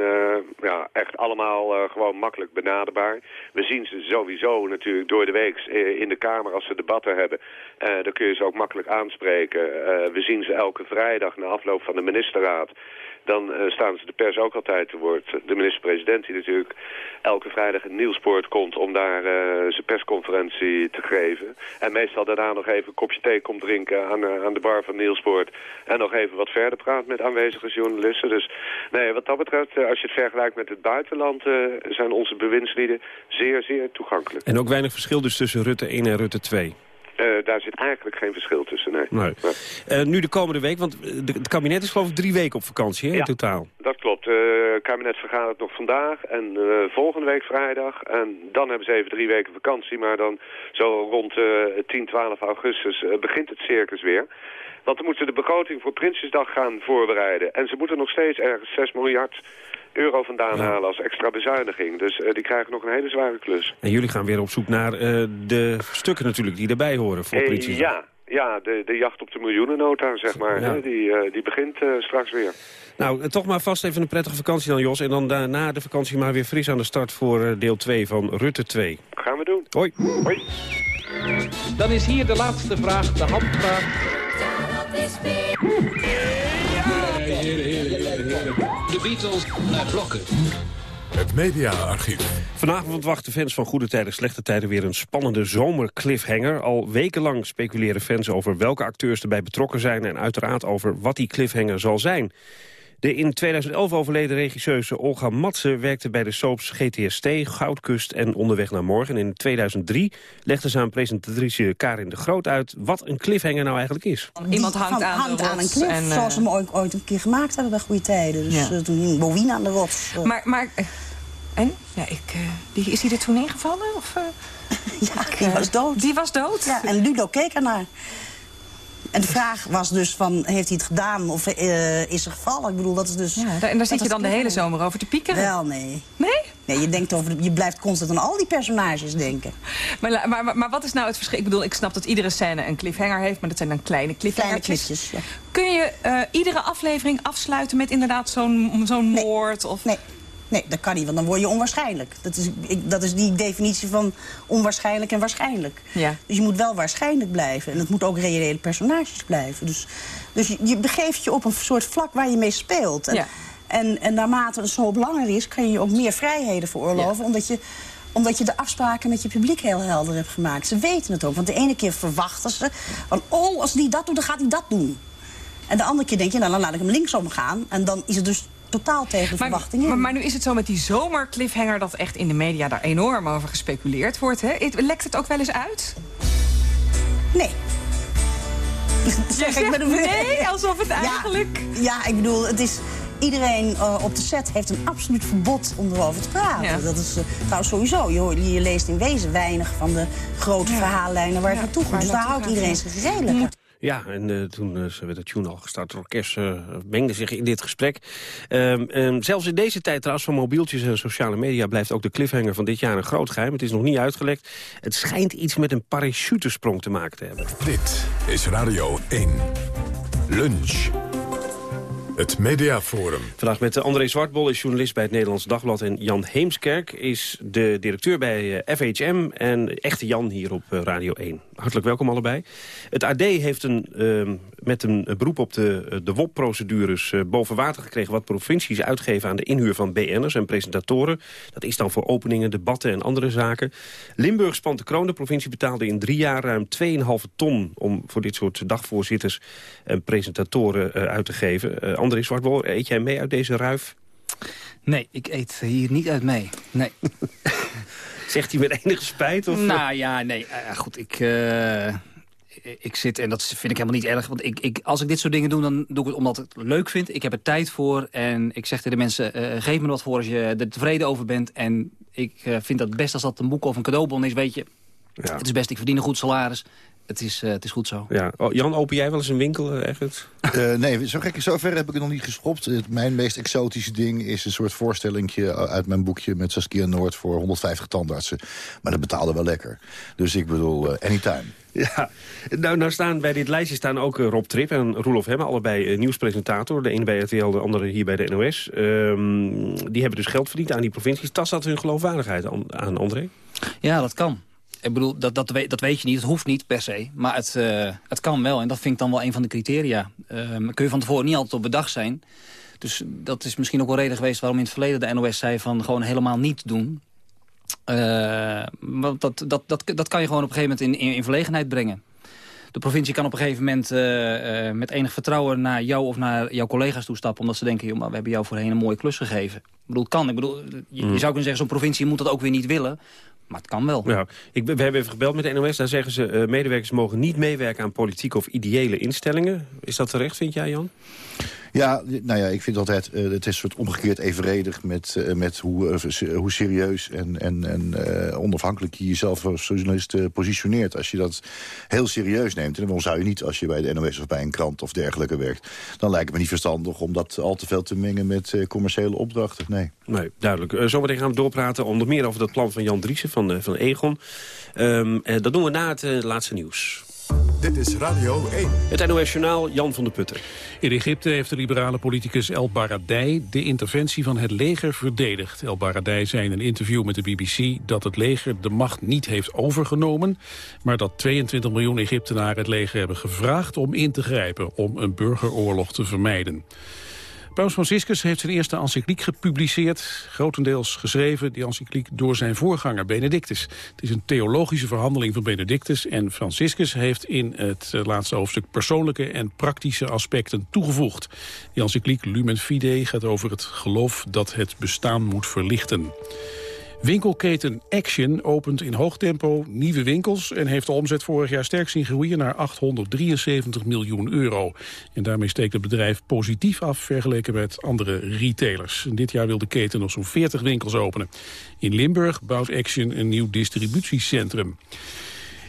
ja, echt allemaal gewoon makkelijk benaderbaar. We zien ze sowieso natuurlijk door de week in de Kamer als ze debatten hebben. dan kun je ze ook makkelijk aanspreken. we zien ze elke vrijdag na afloop van de ministerraad dan staan ze de pers ook altijd te woord. De minister-president die natuurlijk elke vrijdag in Nieuwspoort komt om daar zijn persconferentie te geven. En meestal daarna nog even een kopje thee komt drinken aan, uh, aan de bar van Nieuwspoort. En nog even wat verder praat met aanwezige journalisten. Dus nee, wat dat betreft, als je het vergelijkt met het buitenland, zijn onze bewindslieden zeer, zeer toegankelijk. En ook weinig verschil dus tussen Rutte 1 en Rutte 2? Uh, daar zit eigenlijk geen verschil tussen, nee. nee. Uh, nu de komende week, want het kabinet is geloof ik drie weken op vakantie hè, ja, in totaal. dat klopt. Uh, het kabinet vergadert nog vandaag en volgende week vrijdag. En dan hebben ze even drie weken vakantie, maar dan zo rond 10, 12 augustus begint het circus weer. Want dan moeten ze de begroting voor Prinsjesdag gaan voorbereiden. En ze moeten nog steeds ergens 6 miljard euro vandaan ja. halen als extra bezuiniging. Dus uh, die krijgen nog een hele zware klus. En jullie gaan weer op zoek naar uh, de stukken natuurlijk die erbij horen voor politie. ja, ja de, de jacht op de miljoenennota, zeg maar. Ja. Die, uh, die begint straks weer. Nou, toch maar vast even een prettige vakantie dan, Jos. En dan daarna de vakantie maar weer fris aan de start voor deel 2 van Rutte 2. Gaan we doen. Hoi. Hoi. Dan is hier de laatste vraag, de handvraag. De Beatles naar blokken. Het mediaarchief. Vanavond wachten fans van goede tijden, slechte tijden weer een spannende zomercliffhanger. Al wekenlang speculeren fans over welke acteurs erbij betrokken zijn... en uiteraard over wat die cliffhanger zal zijn. De in 2011 overleden regisseuse Olga Matze werkte bij de soaps GTST, Goudkust en Onderweg naar Morgen. En in 2003 legde ze aan presentatrice Karin de Groot uit wat een cliffhanger nou eigenlijk is. Iemand hangt, van, aan, hangt aan, een cliff, en, uh... zoals ze hem ooit, ooit, een keer gemaakt hebben bij Goede Tijden. Dus ja. uh, toen hing Bowien aan de rots. Maar, maar en? Ja, ik, uh, die, is hij er toen ingevallen? Of, *laughs* ja, die was dood. Die was dood? Ja, en Ludo keek ernaar. En de vraag was dus van, heeft hij het gedaan of uh, is er gevallen? Ik bedoel, dat is dus... Ja, en daar zit je dan de hele zomer over te piekeren? Wel, nee. Nee? Nee, je, denkt over, je blijft constant aan al die personages denken. Maar, maar, maar, maar wat is nou het verschil? Ik bedoel, ik snap dat iedere scène een cliffhanger heeft... maar dat zijn dan kleine cliffhangertjes. Kleine clipjes, ja. Kun je uh, iedere aflevering afsluiten met inderdaad zo'n zo'n nee. moord? Of... Nee. Nee, dat kan niet, want dan word je onwaarschijnlijk. Dat is, ik, dat is die definitie van onwaarschijnlijk en waarschijnlijk. Ja. Dus je moet wel waarschijnlijk blijven. En het moet ook reële personages blijven. Dus, dus je, je begeeft je op een soort vlak waar je mee speelt. En, ja. en, en naarmate het zo belangrijk is, kan je je ook meer vrijheden veroorloven. Ja. Omdat je omdat je de afspraken met je publiek heel helder hebt gemaakt. Ze weten het ook, want de ene keer verwachten ze... van, oh, als die dat doet, dan gaat hij dat doen. En de andere keer denk je, nou, dan laat ik hem linksom gaan. En dan is het dus totaal tegen de maar. Maar, maar, nu is het zo met die zomercliffhanger... dat echt in de media daar enorm over gespeculeerd wordt. Hè? Lekt het ook wel eens uit? Nee. *laughs* zeg ik met een Nee, alsof het *laughs* eigenlijk... Ja, ja, ik bedoel, het is... iedereen eh, op de set heeft een absoluut verbod om erover te praten. Dat is uh, trouwens sowieso. Je, je, leest in wezen weinig van de grote verhaallijnen waar het naartoe gaat. Dus daar houdt iedereen zich redelijk. Ja, en uh, toen uh, werd het tune al gestart. Het orkest uh, mengde zich in dit gesprek. Um, zelfs in deze tijd trouwens van mobieltjes en sociale media... blijft ook de cliffhanger van dit jaar een groot geheim. Het is nog niet uitgelekt. Het schijnt iets met een parachutesprong te maken te hebben. Dit is Radio 1. Lunch. Het Mediaforum. Vandaag met André Zwartbol, is journalist bij het Nederlands Dagblad. En Jan Heemskerk is de directeur bij FHM. En echte Jan hier op Radio 1. Hartelijk welkom allebei. Het AD heeft een, uh, met een beroep op de, de WOP-procedures boven water gekregen... wat provincies uitgeven aan de inhuur van BN'ers en presentatoren. Dat is dan voor openingen, debatten en andere zaken. Limburg spant de kroon. De provincie betaalde in drie jaar ruim 2,5 ton... om voor dit soort dagvoorzitters en presentatoren uit te geven. André Zwartbol, eet jij mee uit deze ruif? Nee, ik eet hier niet uit mee. Nee. *laughs* Zegt hij met enige spijt? Of? Nou ja, nee. Uh, goed, ik, uh, ik zit, en dat vind ik helemaal niet erg. Want ik, ik, als ik dit soort dingen doe, dan doe ik het omdat ik het leuk vind. Ik heb er tijd voor. En ik zeg tegen de mensen, uh, geef me wat voor als je er tevreden over bent. En ik vind dat best als dat een boek of een cadeaubon is. Weet je, ja. het is best, ik verdien een goed salaris. Het is, uh, het is goed zo. Ja. Oh, Jan, open jij wel eens een winkel uh, echt? Uh, nee, zo gek, zover heb ik het nog niet geschopt. mijn meest exotische ding is een soort voorstellingje uit mijn boekje... met Saskia Noord voor 150 tandartsen. Maar dat betaalde wel lekker. Dus ik bedoel, anytime. Ja, nou, nou staan bij dit lijstje staan ook Rob Trip en Roelof Hemme, allebei nieuwspresentator. De ene bij RTL, de andere hier bij de NOS. Um, die hebben dus geld verdiend aan die provincies. Tast dat hun geloofwaardigheid aan, aan André? Ja, dat kan. Ik bedoel, dat, dat, weet, dat weet je niet, het hoeft niet per se. Maar het, uh, het kan wel en dat vind ik dan wel een van de criteria. Uh, kun je van tevoren niet altijd op bedacht zijn. Dus dat is misschien ook wel reden geweest waarom in het verleden de NOS zei van gewoon helemaal niet doen. Uh, want dat, dat, dat, dat kan je gewoon op een gegeven moment in, in, in verlegenheid brengen. De provincie kan op een gegeven moment uh, uh, met enig vertrouwen naar jou of naar jouw collega's toestappen. Omdat ze denken, joh, maar we hebben jou voorheen een mooie klus gegeven. Ik bedoel, kan. Ik bedoel, je, je zou kunnen zeggen, zo'n provincie moet dat ook weer niet willen. Maar het kan wel. Ja, ik, we hebben even gebeld met de NOS. Daar zeggen ze, uh, medewerkers mogen niet meewerken aan politieke of ideële instellingen. Is dat terecht, vind jij, Jan? Ja, nou ja, ik vind altijd, uh, het is soort omgekeerd evenredig met, uh, met hoe, uh, hoe serieus en, en, en onafhankelijk je jezelf als journalist positioneert. Als je dat heel serieus neemt, en dan zou je niet als je bij de NOS of bij een krant of dergelijke werkt, dan lijkt het me niet verstandig om dat al te veel te mengen met commerciële opdrachten. Nee. Nee, duidelijk. zometeen gaan we doorpraten onder meer over dat plan van Jan Driessen van, van Egon. Um, dat doen we na het laatste nieuws. Dit is Radio 1. Het NOS-journaal Jan van der Putten. In Egypte heeft de liberale politicus El Baradei de interventie van het leger verdedigd. El Baradei zei in een interview met de BBC dat het leger de macht niet heeft overgenomen... maar dat 22 miljoen Egyptenaren het leger hebben gevraagd om in te grijpen... om een burgeroorlog te vermijden. Paus Franciscus heeft zijn eerste encycliek gepubliceerd, grotendeels geschreven, die encycliek, door zijn voorganger Benedictus. Het is een theologische verhandeling van Benedictus en Franciscus heeft in het laatste hoofdstuk persoonlijke en praktische aspecten toegevoegd. Die encycliek Lumen Fide gaat over het geloof dat het bestaan moet verlichten. Winkelketen Action opent in hoog tempo nieuwe winkels... en heeft de omzet vorig jaar sterk zien groeien naar 873 miljoen euro. En daarmee steekt het bedrijf positief af vergeleken met andere retailers. Dit jaar wil de keten nog zo'n 40 winkels openen. In Limburg bouwt Action een nieuw distributiecentrum.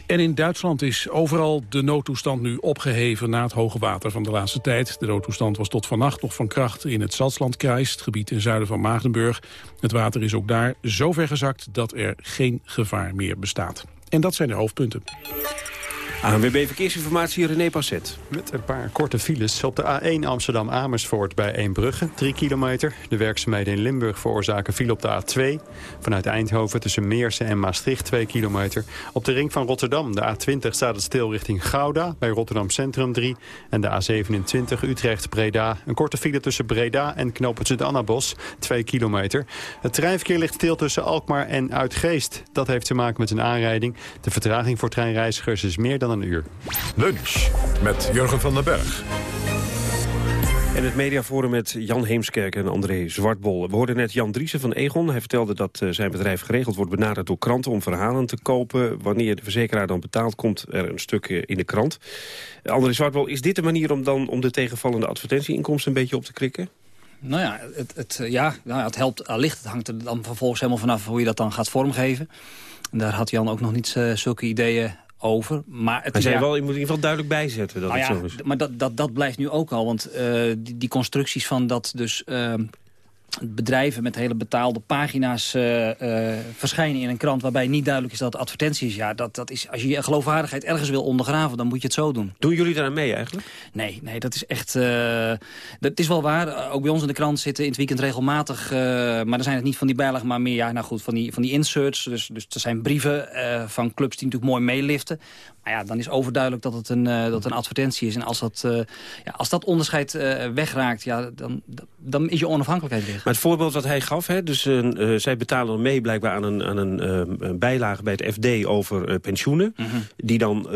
En in Duitsland is overal de noodtoestand nu opgeheven na het hoge water van de laatste tijd. De noodtoestand was tot vannacht nog van kracht in het Salzlandkreis, het gebied ten zuiden van Maagdenburg. Het water is ook daar zo ver gezakt dat er geen gevaar meer bestaat. En dat zijn de hoofdpunten. ANWB Verkeersinformatie, René Passet. Met een paar korte files op de A1 Amsterdam-Amersfoort bij Eembrugge, 3 kilometer. De werkzaamheden in Limburg veroorzaken file op de A2. Vanuit Eindhoven tussen Meersen en Maastricht, 2 kilometer. Op de ring van Rotterdam, de A20, staat het stil richting Gouda... bij Rotterdam Centrum 3. En de A27 Utrecht-Breda. Een korte file tussen Breda en knooppunt Annabos, 2 kilometer. Het treinverkeer ligt stil tussen Alkmaar en Uitgeest. Dat heeft te maken met een aanrijding. De vertraging voor treinreizigers is meer dan een uur. Lunch met Jurgen van den Berg. En het mediaforum met Jan Heemskerk en André Zwartbol. We hoorden net Jan Driessen van Egon. Hij vertelde dat uh, zijn bedrijf geregeld wordt benaderd door kranten om verhalen te kopen. Wanneer de verzekeraar dan betaalt, komt er een stuk in de krant. André Zwartbol, is dit de manier om dan om de tegenvallende advertentieinkomsten een beetje op te krikken? Nou ja, het, het, ja, nou ja, het helpt allicht. Het hangt er dan vervolgens helemaal vanaf hoe je dat dan gaat vormgeven. En daar had Jan ook nog niet uh, zulke ideeën over. Maar het zei wel, je moet in ieder geval duidelijk bijzetten dat nou het ja, zo is. Maar dat, dat, dat blijft nu ook al. Want uh, die, die, constructies van dat dus... Uh, bedrijven met hele betaalde pagina's uh, uh, verschijnen in een krant... waarbij niet duidelijk is dat het advertentie is. Ja, dat, dat is als je je geloofwaardigheid ergens wil ondergraven, dan moet je het zo doen. Doen jullie daar mee eigenlijk? Nee, nee dat is echt... Uh, dat is wel waar. Ook bij ons in de krant zitten in het weekend regelmatig... maar dan zijn het niet van die bijlagen, maar meer ja, nou goed, van, die, van die inserts. Dus, dus er zijn brieven van clubs die natuurlijk mooi meeliften. Maar ja, dan is overduidelijk dat het een, uh, dat een advertentie is. En als dat, uh, ja, als dat onderscheid uh, wegraakt, ja, dan, dan is je onafhankelijkheid weg. Maar het voorbeeld wat hij gaf, hè, dus, zij betalen mee blijkbaar aan een, aan een bijlage bij het FD over pensioenen. Mhm. Mm -hmm. Die dan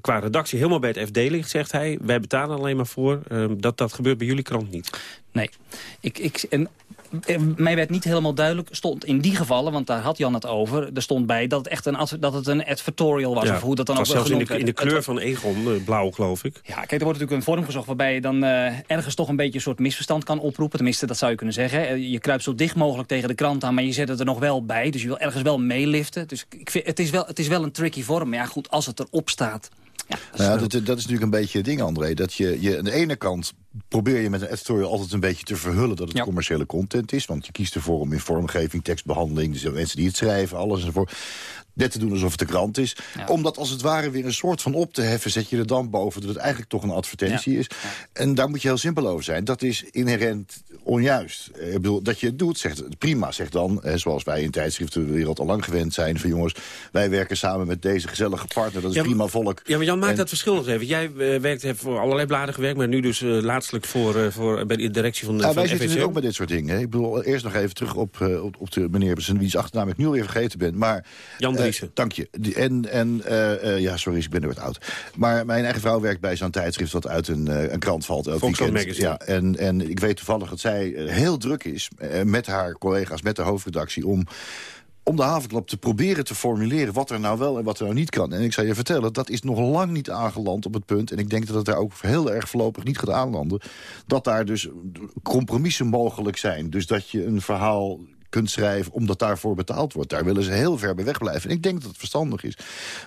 qua redactie helemaal bij het FD ligt, zegt hij. Wij betalen alleen maar voor. dat, dat gebeurt bij jullie krant niet. Nee. Ik, ik, en mij werd niet helemaal duidelijk, stond in die gevallen, want daar had Jan het over, er stond bij dat het echt een, dat het een advertorial was, ja, of hoe dat dan ook zelfs in de, in de kleur het, van Egon, blauw geloof ik. Ja, kijk, er wordt natuurlijk een vorm gezocht waarbij je dan uh, ergens toch een beetje een soort misverstand kan oproepen. Tenminste, dat zou je kunnen zeggen. Je kruipt zo dicht mogelijk tegen de krant aan, maar je zet het er nog wel bij. Dus je wil ergens wel meeliften. Dus ik vind, het, is wel, het is wel een tricky vorm. Maar ja, goed, als het erop staat... Ja, dat, nou ja, dat, dat, is natuurlijk een beetje het ding, André. Dat je, je aan de ene kant probeer je met een editorial altijd een beetje te verhullen... dat het ja. commerciële content is. Want je kiest ervoor om in vormgeving, tekstbehandeling... dus mensen die het schrijven, alles enzovoort net te doen alsof het de krant is. Ja. Om dat als het ware weer een soort van op te heffen... zet je er dan boven dat het eigenlijk toch een advertentie ja. is. En daar moet je heel simpel over zijn. Dat is inherent onjuist. Ik bedoel, dat je het doet, zegt prima. Zeg dan, hè, zoals wij in tijdschriftenwereld al lang gewend zijn... van jongens, wij werken samen met deze gezellige partner. Dat is ja, prima volk. Ja, maar Jan, maakt en, dat verschil nog even. Jij uh, werkt, hebt voor allerlei bladen gewerkt... maar nu dus uh, laatstelijk voor, uh, voor, bij de directie van de ja, Wij FHC. zitten dus ook bij dit soort dingen. Hè. Ik bedoel, eerst nog even terug op, op, op de meneer wiens achternaam ik nu alweer vergeten ben. Maar, Jan Driessen. dank je. En, en uh, ja, sorry, ik ben er wat oud. Maar mijn eigen vrouw werkt bij zo'n tijdschrift... wat uit een, een krant valt elk Volkskrant weekend. Magazine. Ja, en, en ik weet toevallig dat zij heel druk is... Met haar collega's, met de hoofdredactie... om om de havenklap te proberen te formuleren wat er nou wel en wat er nou niet kan. En ik zou je vertellen, dat is nog lang niet aangeland op het punt... en ik denk dat het daar ook heel erg voorlopig niet gaat aanlanden... dat daar dus compromissen mogelijk zijn. Dus dat je een verhaal kunt schrijven omdat daarvoor betaald wordt. Daar willen ze heel ver bij wegblijven. En ik denk dat het verstandig is.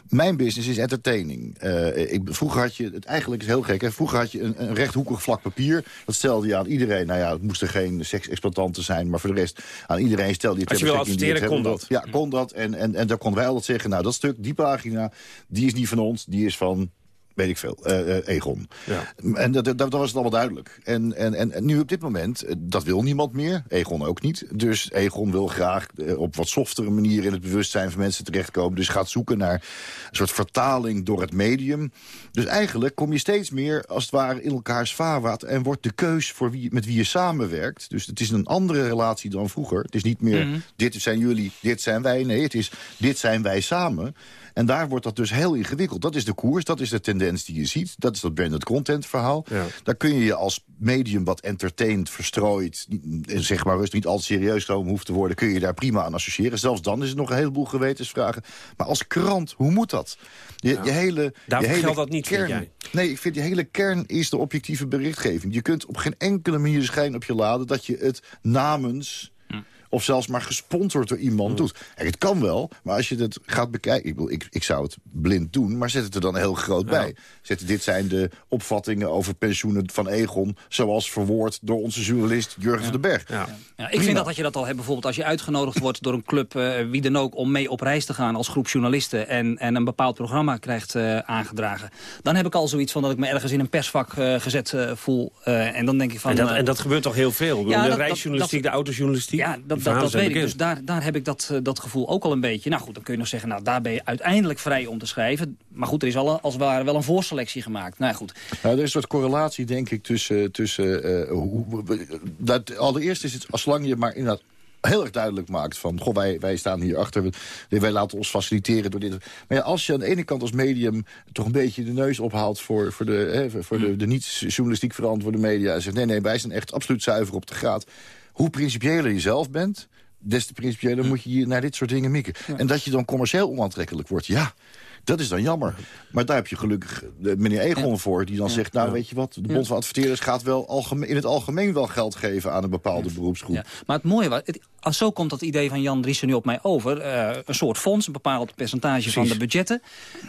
Mijn business is entertaining. Uh, ik, vroeger had je, het eigenlijk is heel gek, hè? vroeger had je een, een rechthoekig vlak papier. Dat stelde je aan iedereen. Nou ja, het moesten geen seksexploitanten zijn, maar voor de rest aan iedereen stelde je... Als je wil adverteren, kon dat. Ja, kon dat. En, en, en daar konden wij altijd zeggen, nou dat stuk, die pagina, die is niet van ons, die is van weet ik veel, uh, uh, Egon. Ja. En dat, dat, dat was het allemaal duidelijk. En, en, en, nu op dit moment, uh, dat wil niemand meer. Egon ook niet. Dus Egon wil graag op wat softere manier in het bewustzijn van mensen terechtkomen. Dus gaat zoeken naar een soort vertaling door het medium. Dus eigenlijk kom je steeds meer, als het ware, in elkaars vaarwater. En wordt de keus voor wie, met wie je samenwerkt. Dus het is een andere relatie dan vroeger. Het is niet meer, Mhm. dit zijn jullie, dit zijn wij. Nee, het is, dit zijn wij samen. En daar wordt dat dus heel ingewikkeld. Dat is de koers, dat is de tendens die je ziet. Dat is dat branded content verhaal. Ja. Daar kun je je als medium wat entertained, verstrooid... en zeg maar rust niet al serieus genomen hoeft te worden... kun je daar prima aan associëren. Zelfs dan is er nog een heleboel gewetensvragen. Maar als krant, hoe moet dat? Je, Ja. je hele, Daarvoor je hele geldt dat niet, vind kern, jij? Nee, ik vind die hele kern is de objectieve berichtgeving. Je kunt op geen enkele manier schijn op je laden... dat je het namens of zelfs maar gesponsord door iemand doet. Kijk, het kan wel, maar als je het gaat bekijken... Ik, ik, ik zou het blind doen, maar zet het er dan heel groot bij. Zet, dit zijn de opvattingen over pensioenen van Egon... zoals verwoord door onze journalist Jurgen van den Berg. Ja, ik Prima. vind dat, dat je dat al hebt. Bijvoorbeeld als je uitgenodigd wordt door een club, eh, wie dan ook... om mee op reis te gaan als groep journalisten... en, en een bepaald programma krijgt eh, aangedragen. Dan heb ik al zoiets van dat ik me ergens in een persvak eh, gezet eh, voel. Eh, en dan denk ik van... En dat, en dat gebeurt toch heel veel? De dat- reisjournalistiek, dat- de autojournalistiek? Ja, dat, dat, weet ik. Dus daar, daar heb ik dat, eh, dat gevoel ook al een beetje. Nou goed, dan kun je nog zeggen, nou daar ben je uiteindelijk vrij om te schrijven. Maar goed, er is al als het ware wel een voorselectie gemaakt. Nou ja, goed. Nou, er is een soort correlatie, denk ik, tussen... tussen eh, hoe, dat, allereerst is het, als lang je maar inderdaad heel erg duidelijk maakt van... goh, wij, wij staan hier achter, we- wij laten ons faciliteren door dit. Maar ja, als je aan de ene kant als medium toch een beetje de neus ophaalt... voor, voor de, hè, voor de, de niet-journalistiek verantwoorde media... en zegt nee, nee, wij zijn echt absoluut zuiver op de graad. Hoe principiëler je zelf bent des te principiëler moet je hier naar dit soort dingen mikken. En dat je dan commercieel onaantrekkelijk wordt, ja... Dat is dan jammer. Maar daar heb je gelukkig de meneer Egon voor... die dan zegt, nou weet je wat, de Bond van Adverteerders... gaat wel algemeen, in het algemeen wel geld geven aan een bepaalde beroepsgroep. Maar het mooie was, het, zo komt dat idee van Jan Driessen nu op mij over. Uh, een soort fonds, een bepaald percentage van de budgetten.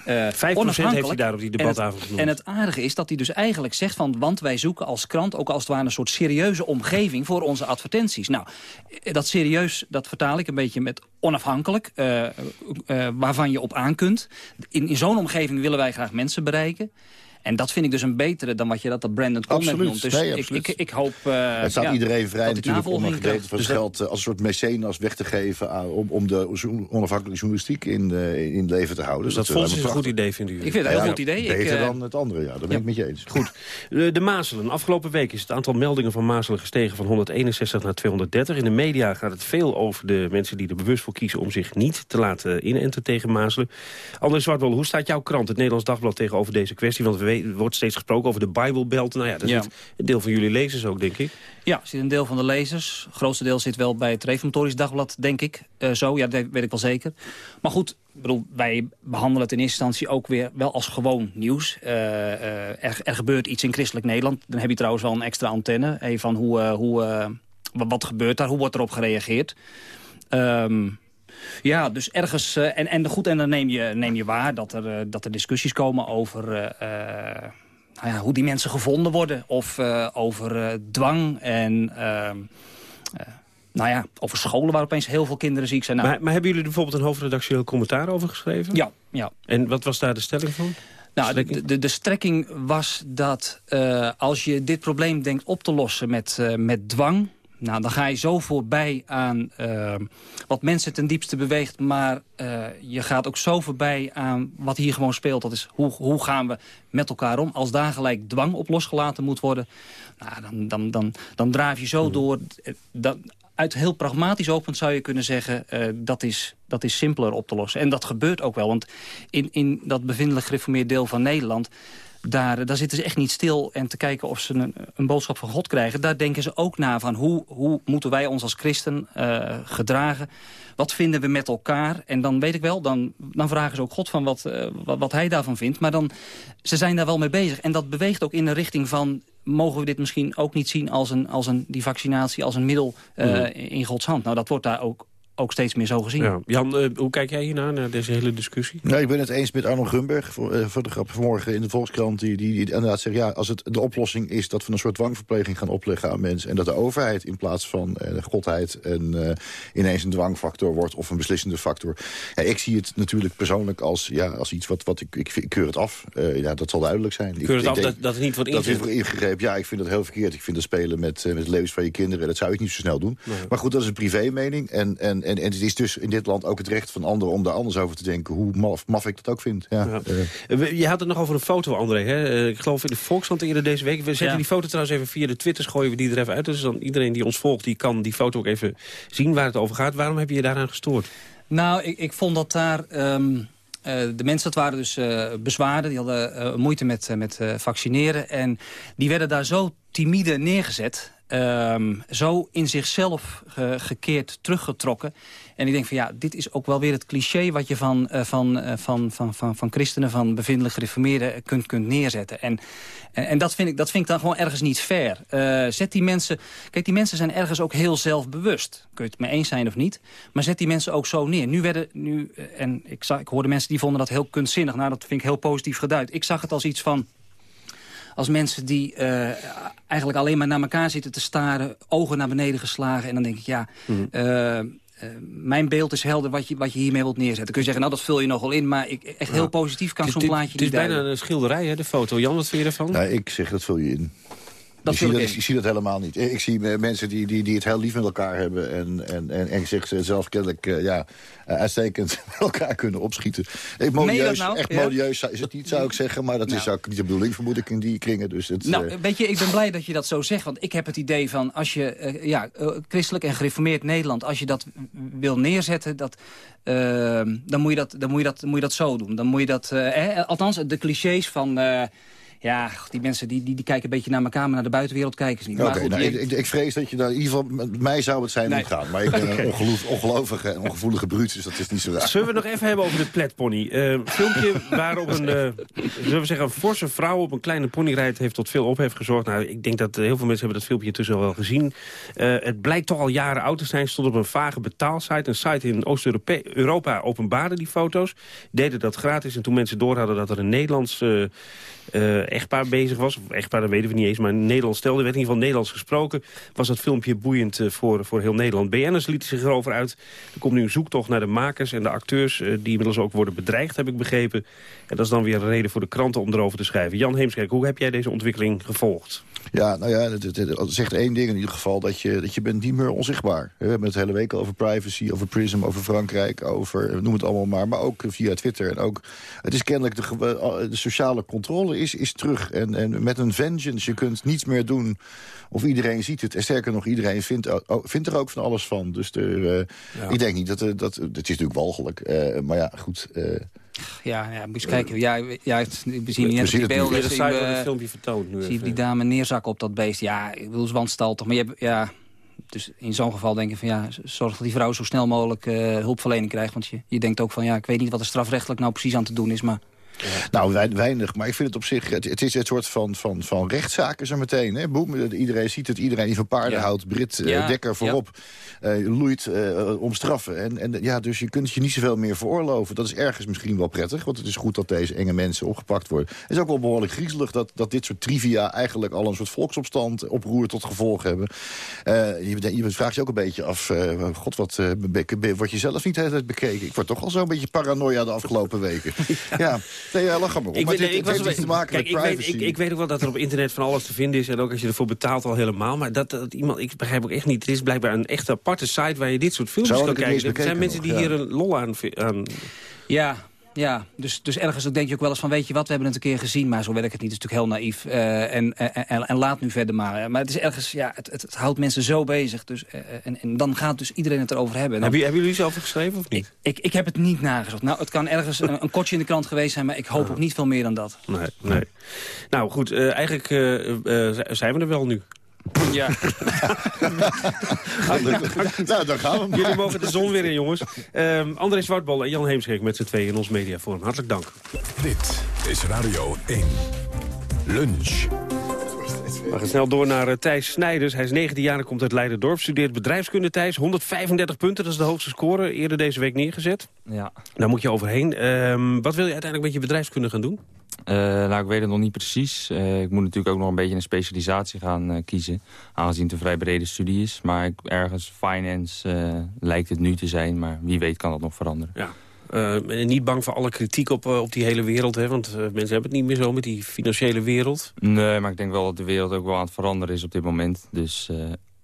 Uh, 5% heeft hij daar op die debatavond genoemd. En het aardige is dat hij dus eigenlijk zegt van... want wij zoeken als krant ook als het ware een soort serieuze omgeving... voor onze advertenties. Nou, dat serieus, dat vertaal ik een beetje met onafhankelijk. Uh, waarvan je op aan kunt. In, in zo'n omgeving willen wij graag mensen bereiken. En dat vind ik dus een betere dan wat je dat dat Brandon Content noemt. Dus ik, ik, ik, hoop... Uh, het staat iedereen vrij natuurlijk om een gedeelte van het dus geld... als een soort mecenas weg te geven... Aan, om, om de onafhankelijke journalistiek in, uh, in leven te houden. Dus dat, dat fonds is een goed idee, vindt u? Ik vind het een heel goed idee. Beter dan het andere, ja. Dat ben ik met je eens. Goed. De, de Mazelen. Afgelopen week is het aantal meldingen van Mazelen gestegen... van 161 naar 230. In de media gaat het veel over de mensen die er bewust voor kiezen... om zich niet te laten inenten tegen Mazelen. André Zwartwol, hoe staat jouw krant, het Nederlands Dagblad... tegenover deze kwestie? Want er wordt steeds gesproken over de Bijbelbelt. Nou ja, dat is een deel van jullie lezers ook, denk ik. Ja, zit een deel van de lezers. Het grootste deel zit wel bij het Reformatorisch Dagblad, denk ik. Uh, zo, ja, dat weet ik wel zeker. Maar goed, bedoel, wij behandelen het in eerste instantie ook weer wel als gewoon nieuws. Uh, uh, er, er, gebeurt iets in christelijk Nederland. Dan heb je trouwens wel een extra antenne. Even van hoe, hoe, wat gebeurt daar, hoe wordt erop gereageerd. Um, ja, dus ergens... en, en goed, en dan neem je, neem je waar dat er, dat er discussies komen over nou ja, hoe die mensen gevonden worden. Of uh, over uh, dwang en... Uh, nou ja, over scholen waar opeens heel veel kinderen ziek zijn. Nou, maar, maar, hebben jullie er bijvoorbeeld een hoofdredactioneel commentaar over geschreven? Ja, ja. En wat was daar de stelling van? Nou, de, de, de, strekking was dat als je dit probleem denkt op te lossen met, met dwang... Nou, dan ga je zo voorbij aan uh, wat mensen ten diepste beweegt. Maar uh, je gaat ook zo voorbij aan wat hier gewoon speelt. Dat is hoe, hoe gaan we met elkaar om. Als daar gelijk dwang op losgelaten moet worden. Nou, dan, dan, dan, dan draaf je zo hmm. door. Dat, uit heel pragmatisch oogpunt zou je kunnen zeggen... Uh, dat, is, dat is simpeler op te lossen. En dat gebeurt ook wel. Want in, in dat bevindelijk gereformeerd deel van Nederland daar, daar zitten ze echt niet stil en te kijken of ze een, een boodschap van God krijgen. Daar denken ze ook na van hoe, hoe moeten wij ons als christen uh, gedragen. Wat vinden we met elkaar? En dan weet ik wel, dan, dan vragen ze ook God van wat, uh, wat, wat, hij daarvan vindt. Maar dan, ze zijn daar wel mee bezig. En dat beweegt ook in de richting van... mogen we dit misschien ook niet zien als een, als een, die vaccinatie als een middel uh, mm -hmm. in Gods hand? Nou, dat wordt daar ook ook steeds meer zo gezien. Ja. Jan, uh, hoe kijk jij hiernaar, naar deze hele discussie? Nou, ik ben het eens met Arno Grunberg, voor, uh, voor de grap vanmorgen in de Volkskrant... Die, die, die, inderdaad zegt, ja, als het de oplossing is dat we een soort dwangverpleging gaan opleggen aan mensen... en dat de overheid in plaats van uh, godheid en, ineens een dwangfactor wordt... of een beslissende factor. Ja, ik zie het natuurlijk persoonlijk als, ja, als iets wat, wat ik, ik, ik keur het af. ja, dat zal duidelijk zijn. Keur het ik, af dat, dat het niet wordt ingegrepen? Dat ingegrepen, ja, ik vind dat heel verkeerd. Ik vind dat spelen met, met het levens van je kinderen, dat zou ik niet zo snel doen. Nee. Maar goed, dat is een privé mening en, en, en, en het is dus in dit land ook het recht van anderen om daar anders over te denken. Hoe maf, maf ik dat ook vind. Ja. ja. Uh. Je had het nog over een foto, André. Hè? Eh, ik geloof in de Volkskrant eerder deze week. We zetten ja. die foto trouwens even via de Twitters, gooien we die er even uit. Dus dan iedereen die ons volgt, die kan die foto ook even zien waar het over gaat. Waarom heb je je daaraan gestoord? Nou, ik, ik vond dat daar... Um... Uh, de mensen, dat waren dus uh, bezwaarden, die hadden uh, moeite met, met vaccineren. En die werden daar zo timide neergezet. Um, zo in zichzelf gekeerd, teruggetrokken. En ik denk van ja, dit is ook wel weer het cliché... wat je van, uh, van, uh, van, van, van, van christenen, van bevindelijk gereformeerden kunt, kunt neerzetten. En, en, dat, vind ik, dat vind ik dan gewoon ergens niet fair. Uh, zet die mensen... Kijk, die mensen zijn ergens ook heel zelfbewust. Kun je het mee eens zijn of niet. Maar zet die mensen ook zo neer. Nu werden... Nu, en ik, zag, ik hoorde mensen die vonden dat heel kunstzinnig. Nou, dat vind ik heel positief geduid. Ik zag het als iets van als mensen die uh, eigenlijk alleen maar naar elkaar zitten te staren... ogen naar beneden geslagen. En dan denk ik, ja... Mm. Uh, uh, mijn beeld is helder wat je, wat je hiermee wilt neerzetten. kun je zeggen, nou dat vul je nogal in, maar ik, echt heel positief kan zo'n plaatje niet Het is bijna een schilderij, hè, de foto. Jan, wat vind je ervan? Ja, ik zeg, dat vul je in. Dat je, dat, zie dat helemaal niet. Ik zie mensen die, die, die het heel lief met elkaar hebben... en, en, en, en zich zelf kennelijk uh, ja, uh, uitstekend *laughs* met elkaar kunnen opschieten. Ik, modieus, nou? Echt ja. modieus is het niet, zou ik zeggen. Maar dat nou. is ook niet de bedoeling, vermoed ik, in die kringen. Dus het, nou, uh, weet je, ik ben blij dat je dat zo zegt. Want ik heb het idee van, als je ja, christelijk en gereformeerd Nederland... als je dat wil neerzetten, dat, dan, moet je dat, dan, moet je dat, dan moet je dat zo doen. Dan moet je dat, eh, althans, de clichés van Ja, die mensen die, die, die kijken een beetje naar elkaar, maar naar de buitenwereld kijken ze niet. Oké, nou, ik, ik, vrees dat je daar in ieder geval... Met mij zou het zijn nee. ontgaan. Maar ik ben *laughs* een ongeloof, ongelovige en ongevoelige bruut, dus dat is niet zo raar. Zullen we nog even hebben over de pletpony? Uh, filmpje *laughs* waarop een, uh, zullen we zeggen, een forse vrouw op een kleine pony rijdt... heeft tot veel ophef gezorgd. Nou, ik denk dat heel veel mensen hebben dat filmpje intussen al wel gezien. Uh, het blijkt toch al jaren oud te zijn. Stond op een vage betaalsite. Een site in Oost-Europa openbaarde die foto's. Deden dat gratis. En toen mensen door hadden dat er een Nederlands uh, echtpaar bezig was. Of echtpaar, dat weten we niet eens. Maar Nederlands stelde, werd in ieder geval Nederlands gesproken. Was dat filmpje boeiend uh, voor, voor heel Nederland. BN'ers lieten zich erover uit. Er komt nu een zoektocht naar de makers en de acteurs... Uh, die inmiddels ook worden bedreigd, heb ik begrepen. En dat is dan weer een reden voor de kranten om erover te schrijven. Jan Heemskerk, hoe heb jij deze ontwikkeling gevolgd? Ja, nou ja, het, zegt één ding in ieder geval. Dat je, dat je bent niet meer onzichtbaar. We hebben het hele week over privacy, over PRISM, over Frankrijk. Over, noem het allemaal maar. Maar ook via Twitter. En ook, het is kennelijk de sociale controle is, is terug. En, en met een vengeance, je kunt niets meer doen of iedereen ziet het. En sterker nog, iedereen vindt, vindt er ook van alles van. Dus er, uh, ja. ik denk niet dat... dat het is natuurlijk walgelijk. Uh, maar ja, goed... Uh, ja, ja, moet je kijken. Ja, ja, we zien niet die beelden. Het filmpje vertoond nu Zie je die dame neerzakken op dat beest. Ja, ik wil zwanstal toch. Maar je hebt, ja, dus in zo'n geval denk je van ja, zorg dat die vrouw zo snel mogelijk uh, hulpverlening krijgt. Want je, je denkt ook van ja, ik weet niet wat er strafrechtelijk nou precies aan te doen is. Maar nou, weinig. Maar ik vind het op zich... Het, het is het soort van, van, van rechtszaken zo meteen. Hè? Boem, iedereen ziet het. Iedereen die van paarden ja. houdt. Brit uh, ja. Dekker voorop. Uh, loeit uh, om straffen. En, en ja, dus je kunt je niet zoveel meer veroorloven. Dat is ergens misschien wel prettig. Want het is goed dat deze enge mensen opgepakt worden. Het is ook wel behoorlijk griezelig dat, dat dit soort trivia... eigenlijk al een soort volksopstand oproer tot gevolg hebben. je, je vraagt je ook een beetje af... God, wat word je zelf niet de hele tijd bekeken? Ik word toch al zo'n beetje paranoia de afgelopen weken. *laughs* ja. Nee, ja, lach maar op. Ik, maar weet, dit, ik, was, heeft te maken kijk, met privacy. Ik weet, ik, ik weet ook wel dat er op internet van alles te vinden is. En ook als je ervoor betaalt al helemaal. Maar dat, dat iemand, ik begrijp ook echt niet. Het is blijkbaar een echt aparte site waar je dit soort filmpjes kan kijken. Er zijn mensen die hier een lol aan... aan ja, ja, dus, dus ergens denk je ook wel eens van, weet je wat, we hebben het een keer gezien, maar zo werkt het niet. Het is natuurlijk heel naïef. Uh, en, en, en, laat nu verder maar. Maar het is ergens, ja, het, het, het houdt mensen zo bezig. Dus, uh, en, en dan gaat dus iedereen het erover hebben. Dan, hebben jullie zelf geschreven of niet? Ik, ik, ik, heb het niet nagezocht. Nou, het kan ergens een, een kortje in de krant geweest zijn, maar ik hoop ook niet veel meer dan dat. Nee, nee. Nou goed, uh, eigenlijk zijn we er wel nu. Ja. *laughs* nou, dan gaan we Jullie mogen de zon weer in, jongens. Um, André Zwartbal en Jan Heemskerk met z'n tweeën in ons mediaforum. Hartelijk dank. Dit is Radio 1. Lunch. We gaan snel door naar uh, Thijs Snijders. Hij is 19 jaar en komt uit Leiden-dorp. Studeert bedrijfskunde, Thijs. 135 punten, dat is de hoogste score. Eerder deze week neergezet. Ja. Daar moet je overheen. Um, wat wil je uiteindelijk met je bedrijfskunde gaan doen? Uh, nou, ik weet het nog niet precies. Uh, ik moet natuurlijk ook nog een beetje een specialisatie gaan uh, kiezen. Aangezien het een vrij brede studie is. Maar ik, ergens finance lijkt het nu te zijn. Maar wie weet kan dat nog veranderen. Ja. Uh, niet bang voor alle kritiek op, uh, op die hele wereld, hè? want uh, mensen hebben het niet meer zo met die financiële wereld. Nee, maar ik denk wel dat de wereld ook wel aan het veranderen is op dit moment. Dus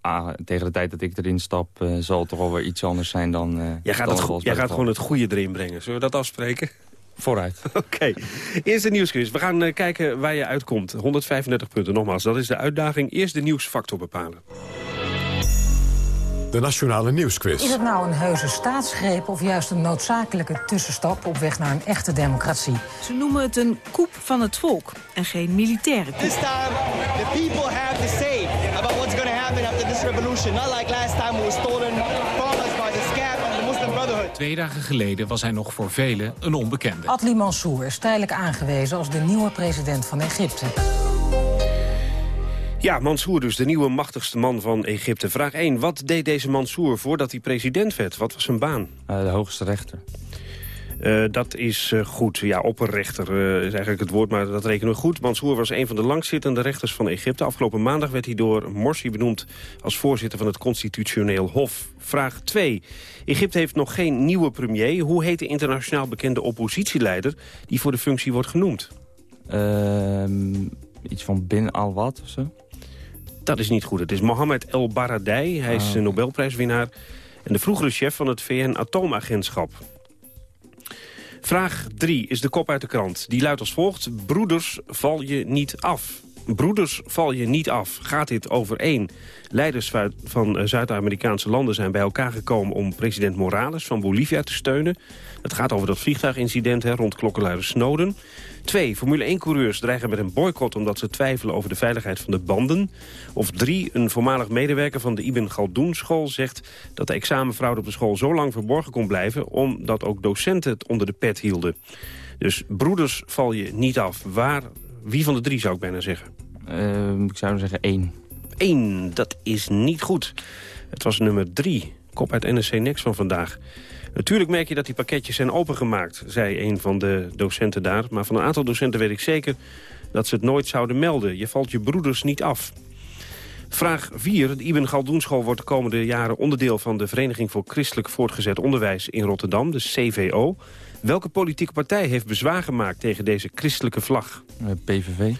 ah, tegen de tijd dat ik erin stap zal het toch wel weer iets anders zijn dan... jij gaat, het, jij gaat gewoon het goede erin brengen. Zullen we dat afspreken? Vooruit. *laughs* Oké. Okay. Eerste nieuwsquiz. We gaan kijken waar je uitkomt. 135 punten. Nogmaals, dat is de uitdaging. Eerst de nieuwsfactor bepalen. De Nationale Nieuwsquiz. Is het nou een heuse staatsgreep of juist een noodzakelijke tussenstap op weg naar een echte democratie? Ze noemen het een coup van het volk en geen militaire coup. This time the people have to say about what's going to happen after this revolution. Not like last time we were stolen from us by the scab and the Muslim Brotherhood. Twee dagen geleden was hij nog voor velen een onbekende. Adli Mansour is tijdelijk aangewezen als de nieuwe president van Egypte. Ja, Mansour dus, de nieuwe machtigste man van Egypte. Vraag 1. Wat deed deze Mansour voordat hij president werd? Wat was zijn baan? Uh, de hoogste rechter. Uh, dat is uh, goed. Ja, opperrechter uh, is eigenlijk het woord, maar dat rekenen we goed. Mansour was een van de langzittende rechters van Egypte. Afgelopen maandag werd hij door Morsi benoemd als voorzitter van het Constitutioneel Hof. Vraag 2. Egypte heeft nog geen nieuwe premier. Hoe heet de internationaal bekende oppositieleider die voor de functie wordt genoemd? Ehm, iets van Bin al-Wad of zo? Dat is niet goed. Het is Mohammed El Baradei. Hij is oh. Nobelprijswinnaar en de vroegere chef van het VN-atoomagentschap. Vraag 3 is de kop uit de krant. Die luidt als volgt. Broeders, val je niet af. Broeders, val je niet af. Gaat dit overeen? Leiders van eh, Zuid-Amerikaanse landen zijn bij elkaar gekomen... om president Morales van Bolivia te steunen. Het gaat over dat vliegtuigincident hè, rond klokkenluider Snowden. Twee, Formule 1-coureurs dreigen met een boycott... omdat ze twijfelen over de veiligheid van de banden. Of drie, een voormalig medewerker van de Ibn Galdoen school zegt... dat de examenfraude op de school zo lang verborgen kon blijven... omdat ook docenten het onder de pet hielden. Dus broeders val je niet af. Waar, wie van de drie zou ik bijna zeggen? Uh, ik zou zeggen één. Eén, dat is niet goed. Het was nummer drie. Kop uit NSC Next van vandaag. Natuurlijk merk je dat die pakketjes zijn opengemaakt, zei een van de docenten daar. Maar van een aantal docenten weet ik zeker dat ze het nooit zouden melden. Je valt je broeders niet af. Vraag 4. De Ibn Galdoenschool wordt de komende jaren onderdeel van de Vereniging voor Christelijk Voortgezet Onderwijs in Rotterdam, de CVO. Welke politieke partij heeft bezwaar gemaakt tegen deze christelijke vlag? Eh, PVV.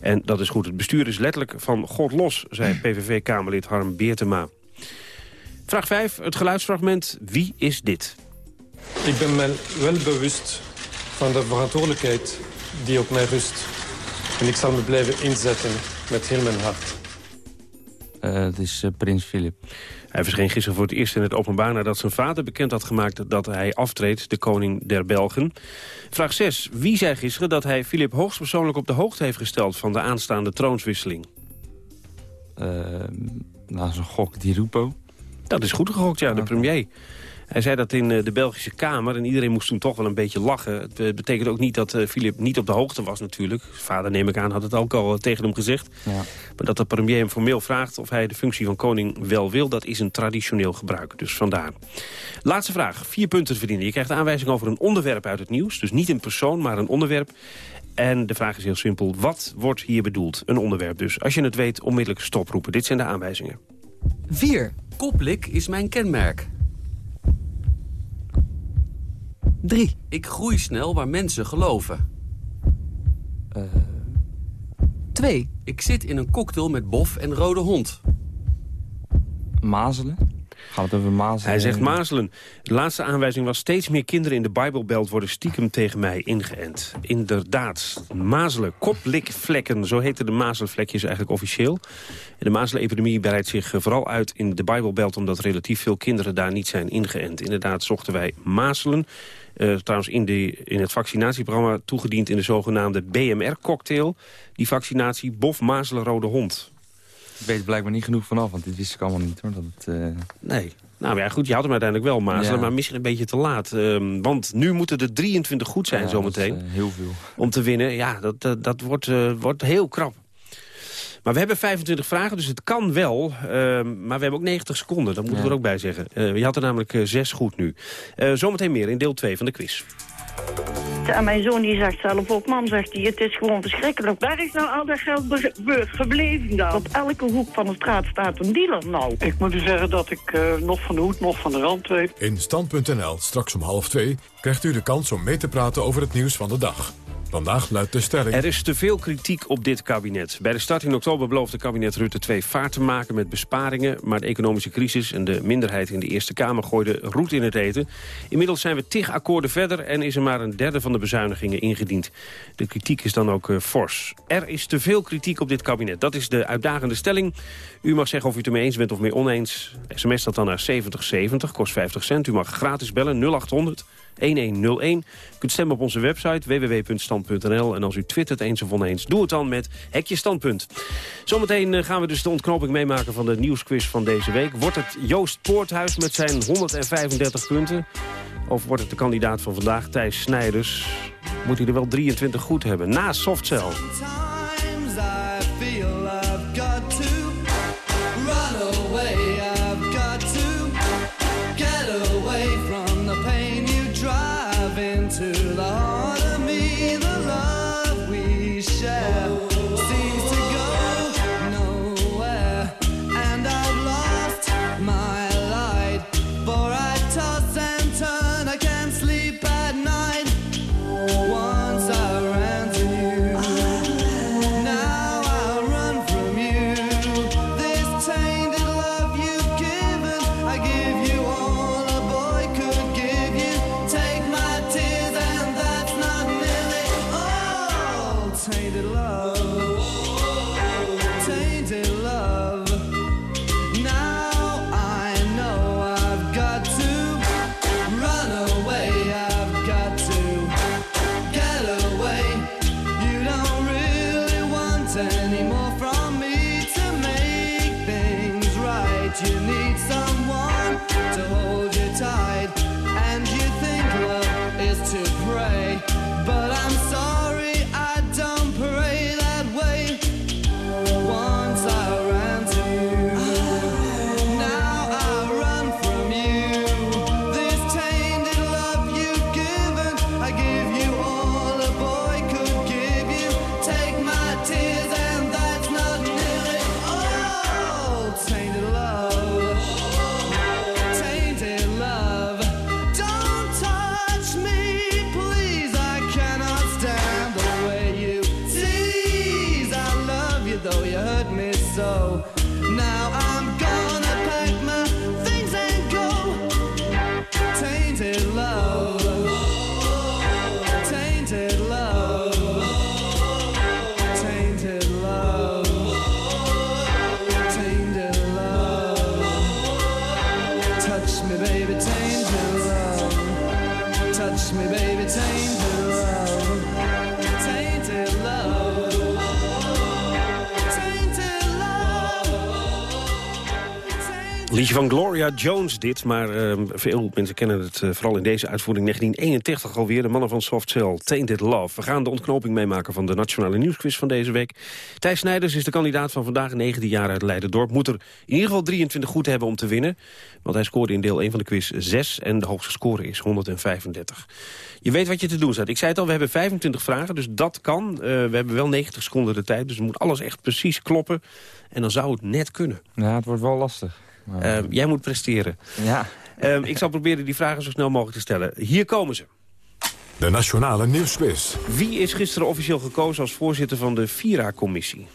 En dat is goed. Het bestuur is letterlijk van God los, zei *clears throat* PVV-Kamerlid Harm Beertema. Vraag 5. Het geluidsfragment Wie is dit? Ik ben me wel bewust van de verantwoordelijkheid die op mij rust. En ik zal me blijven inzetten met heel mijn hart. Uh, het is uh, prins Philip. Hij verscheen gisteren voor het eerst in het openbaar... nadat zijn vader bekend had gemaakt dat hij aftreedt, de koning der Belgen. Vraag 6. Wie zei gisteren dat hij Philip hoogstpersoonlijk op de hoogte heeft gesteld... van de aanstaande troonswisseling? Uh, nou, zo'n gok, Di Rupo. Dat is goed gegokt, ja, de premier. Hij zei dat in eh, de Belgische Kamer en iedereen moest toen toch wel een beetje lachen. Het eh, betekent ook niet dat Filip niet op de hoogte was natuurlijk. Vader, neem ik aan, had het ook al tegen hem gezegd. Ja. Maar dat de premier hem formeel vraagt of hij de functie van koning wel wil... dat is een traditioneel gebruik, dus vandaar. Laatste vraag, vier punten verdienen. Je krijgt aanwijzing over een onderwerp uit het nieuws. Dus niet een persoon, maar een onderwerp. En de vraag is heel simpel, wat wordt hier bedoeld? Een onderwerp dus. Als je het weet, onmiddellijk stoproepen. Dit zijn de aanwijzingen. 4. Koplik is mijn kenmerk. 3. Ik groei snel waar mensen geloven. 2. Uh, ik zit in een cocktail met bof en rode hond. Mazelen? Gaat het over mazelen? Hij zegt mazelen. De laatste aanwijzing was steeds meer kinderen in de Bijbelbelt worden stiekem tegen mij ingeënt. Inderdaad. Mazelen, koplikvlekken, zo heten de mazelenvlekjes eigenlijk officieel. De mazelenepidemie breidt zich vooral uit in de Bijbelbelt... omdat relatief veel kinderen daar niet zijn ingeënt. Inderdaad zochten wij mazelen. Uh, trouwens in, de, in het vaccinatieprogramma toegediend in de zogenaamde BMR-cocktail. Die vaccinatie bof, mazelen, rode hond. Ik weet er blijkbaar niet genoeg vanaf, want dit wist ik allemaal niet. hoor. Dat het, uh... Nee. Nou ja, goed, je had hem uiteindelijk wel, mazelen, ja. maar misschien een beetje te laat. Uh, want nu moeten er 23 goed zijn ja, zometeen. Uh, heel veel. Om te winnen, ja, dat, dat, dat wordt, wordt heel krap. Maar we hebben 25 vragen, dus het kan wel. Uh, maar we hebben ook 90 seconden, dat moeten ja. we er ook bij zeggen. Uh, je had er namelijk uh, zes goed nu. zometeen meer in deel 2 van de quiz. En mijn zoon die zegt zelf ook, mam zegt hij, het is gewoon verschrikkelijk. Waar is nou al dat geld gebleven dan? Op elke hoek van de straat staat een dealer nou. Ik moet u zeggen dat ik uh, nog van de hoed, nog van de rand weet. In Stand.nl, straks om half twee, krijgt u de kans om mee te praten over het nieuws van de dag. Vandaag luidt de stelling... Er is te veel kritiek op dit kabinet. Bij de start in oktober beloofde kabinet Rutte 2 vaart te maken met besparingen... maar de economische crisis en de minderheid in de Eerste Kamer gooiden roet in het eten. Inmiddels zijn we tig akkoorden verder en is er maar een derde van de bezuinigingen ingediend. De kritiek is dan ook uh, fors. Er is te veel kritiek op dit kabinet. Dat is de uitdagende stelling. U mag zeggen of u het ermee eens bent of mee oneens. SMS dat dan naar 7070, kost 50 cent. U mag gratis bellen 0800 1101. U kunt stemmen op onze website www.stand.nl. En als u twittert eens of oneens, doe het dan met Hekje Standpunt. Zometeen gaan we dus de ontknoping meemaken van de nieuwsquiz van deze week. Wordt het Joost Poorthuis met zijn 135 punten? Of wordt het de kandidaat van vandaag, Thijs Snijders? Moet hij er wel 23 goed hebben, na Softcell. Jones dit, maar eh, veel mensen kennen het eh, vooral in deze uitvoering 1981 alweer. De mannen van Soft Cell, Tainted Love. We gaan de ontknoping meemaken van de Nationale Nieuwsquiz van deze week. Thijs Snijders is de kandidaat van vandaag, 19 jaar uit Leiden-dorp. Moet er in ieder geval 23 goed hebben om te winnen. Want hij scoorde in deel 1 van de quiz 6 en de hoogste score is 135. Je weet wat je te doen staat. Ik zei het al, we hebben 25 vragen, dus dat kan. Eh, we hebben wel 90 seconden de tijd, dus moet alles echt precies kloppen. En dan zou het net kunnen. Ja, het wordt wel lastig. Maar- Eh, jij moet presteren. Ja. Eh, ik zal proberen die vragen zo snel mogelijk te stellen. Hier komen ze. De Nationale Nieuwsquiz. Wie is gisteren officieel gekozen als voorzitter van de Vira-commissie?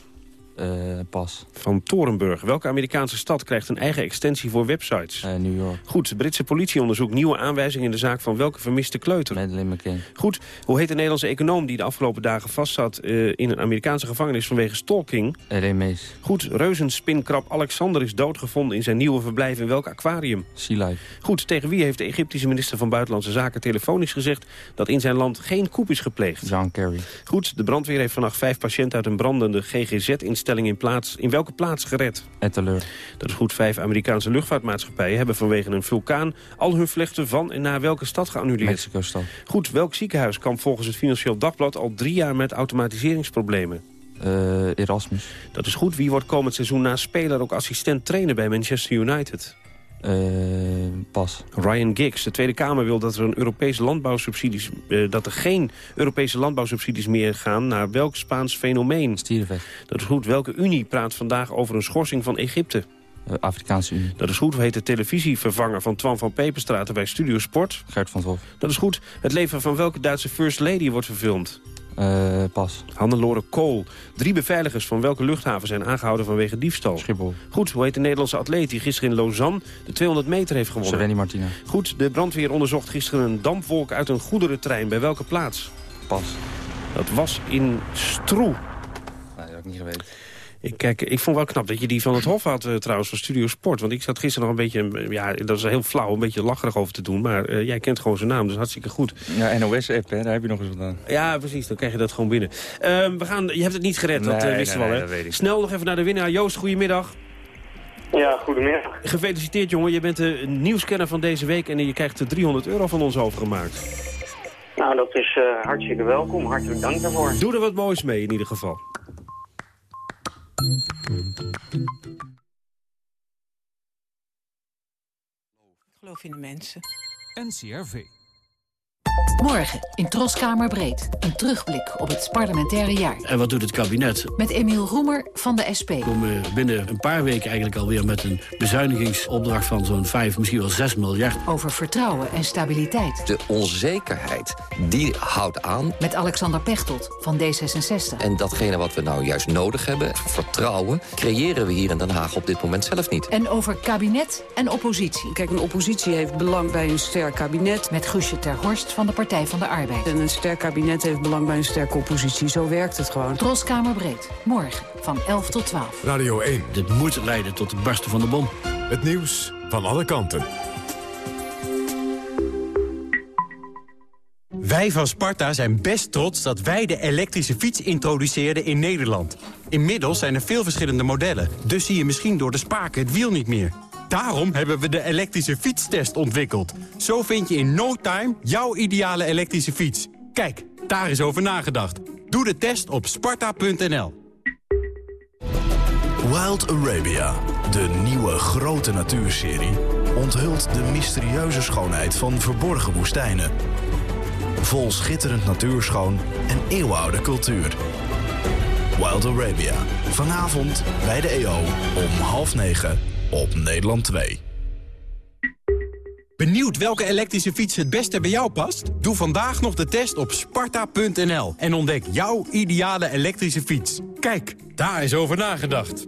Eh, pas. Van Torenburg. Welke Amerikaanse stad krijgt een eigen extensie voor websites? New York. Goed, Britse politie onderzoekt nieuwe aanwijzingen in de zaak van welke vermiste kleuter? Madeleine McCann. Goed, hoe heet de Nederlandse econoom die de afgelopen dagen vastzat eh, in een Amerikaanse gevangenis vanwege stalking? R.E. Mees. Goed, reuzenspinkrab Alexander is doodgevonden in zijn nieuwe verblijf in welk aquarium? Sea Life. Goed, tegen wie heeft de Egyptische minister van Buitenlandse Zaken telefonisch gezegd dat in zijn land geen koep is gepleegd? John Kerry. Goed, de brandweer heeft vannacht vijf patiënten uit een brandende GGZ-instelling in, plaats, in welke plaats gered? Etteleur. Dat is goed, vijf Amerikaanse luchtvaartmaatschappijen hebben vanwege een vulkaan al hun vluchten van en naar welke stad geannuleerd? Mexico-stad. Goed, welk ziekenhuis kampt volgens het Financieel Dagblad al drie jaar met automatiseringsproblemen? Eh, Erasmus. Dat is goed, wie wordt komend seizoen na speler ook assistent trainer bij Manchester United? Eh, pas. Ryan Giggs. De Tweede Kamer wil dat er, een Europese landbouwsubsidies, eh, dat er geen Europese landbouwsubsidies meer gaan naar welk Spaans fenomeen? Stierenvecht. Dat is goed. Welke Unie praat vandaag over een schorsing van Egypte? Eh, Afrikaanse Unie. Dat is goed. Hoe heet de televisievervanger van Twan van Peperstraten bij Studio Sport? Gert van Hof. Dat is goed. Het leven van welke Duitse First Lady wordt verfilmd? Eh, pas. Hannelore Kool. Drie beveiligers van welke luchthaven zijn aangehouden vanwege diefstal? Schiphol. Goed, hoe heet de Nederlandse atleet die gisteren in Lausanne de 200 meter heeft gewonnen? Sereni Martina. Goed, de brandweer onderzocht gisteren een dampwolk uit een goederentrein. Bij welke plaats? Pas. Dat was in Stroe. Nee, dat heb ik niet geweten. Ik, kijk, ik vond wel knap dat je die van het Hof had eh, trouwens, van Studio Sport. Want ik zat gisteren nog een beetje, eh, ja, dat is heel flauw, een beetje lacherig over te doen. Maar eh, jij kent gewoon zijn naam, dus hartstikke goed. Ja, NOS-app, hè, daar heb je nog eens wat aan. Ja, precies, dan krijg je dat gewoon binnen. Ehm, we gaan, je hebt het niet gered, dat Nee, wisten nee, we al, nee, hè? Snel nog even naar de winnaar. Joost, goedemiddag. Ja, goedemiddag. Gefeliciteerd, jongen. Je bent de nieuwskenner van deze week en je krijgt de 300 euro van ons overgemaakt. Nou, dat is eh, hartstikke welkom. Hartelijk dank daarvoor. Doe er wat moois mee in ieder geval. Ik geloof in de mensen. NCRV. Morgen in Troskamer Breed. Een terugblik op het parlementaire jaar. En wat doet het kabinet? Met Emiel Roemer van de SP. We komen binnen een paar weken eigenlijk alweer met een bezuinigingsopdracht van zo'n 5, misschien wel 6 miljard. Over vertrouwen en stabiliteit. De onzekerheid, die houdt aan. Met Alexander Pechtold van D66. En datgene wat we nou juist nodig hebben, vertrouwen... creëren we hier in Den Haag op dit moment zelf niet. En over kabinet en oppositie. Kijk, een oppositie heeft belang bij een sterk kabinet. Met Guusje ter Horst van de Partij van de Arbeid. En een sterk kabinet heeft belang bij een sterke oppositie. Zo werkt het gewoon. Troskamer Breed. Morgen van 11 tot 12. Radio 1. Dit moet leiden tot het barsten van de bom. Het nieuws van alle kanten. Wij van Sparta zijn best trots dat wij de elektrische fiets introduceerden in Nederland. Inmiddels zijn er veel verschillende modellen, dus zie je misschien door de spaken het wiel niet meer. Daarom hebben we de elektrische fietstest ontwikkeld. Zo vind je in no time jouw ideale elektrische fiets. Kijk, daar is over nagedacht. Doe de test op sparta.nl. Wild Arabia, de nieuwe grote natuurserie, onthult de mysterieuze schoonheid van verborgen woestijnen. Vol schitterend natuurschoon en eeuwenoude cultuur. Wild Arabia, vanavond bij de EO om half negen op Nederland 2. Benieuwd welke elektrische fiets het beste bij jou past? Doe vandaag nog de test op sparta.nl en ontdek jouw ideale elektrische fiets. Kijk, daar is over nagedacht.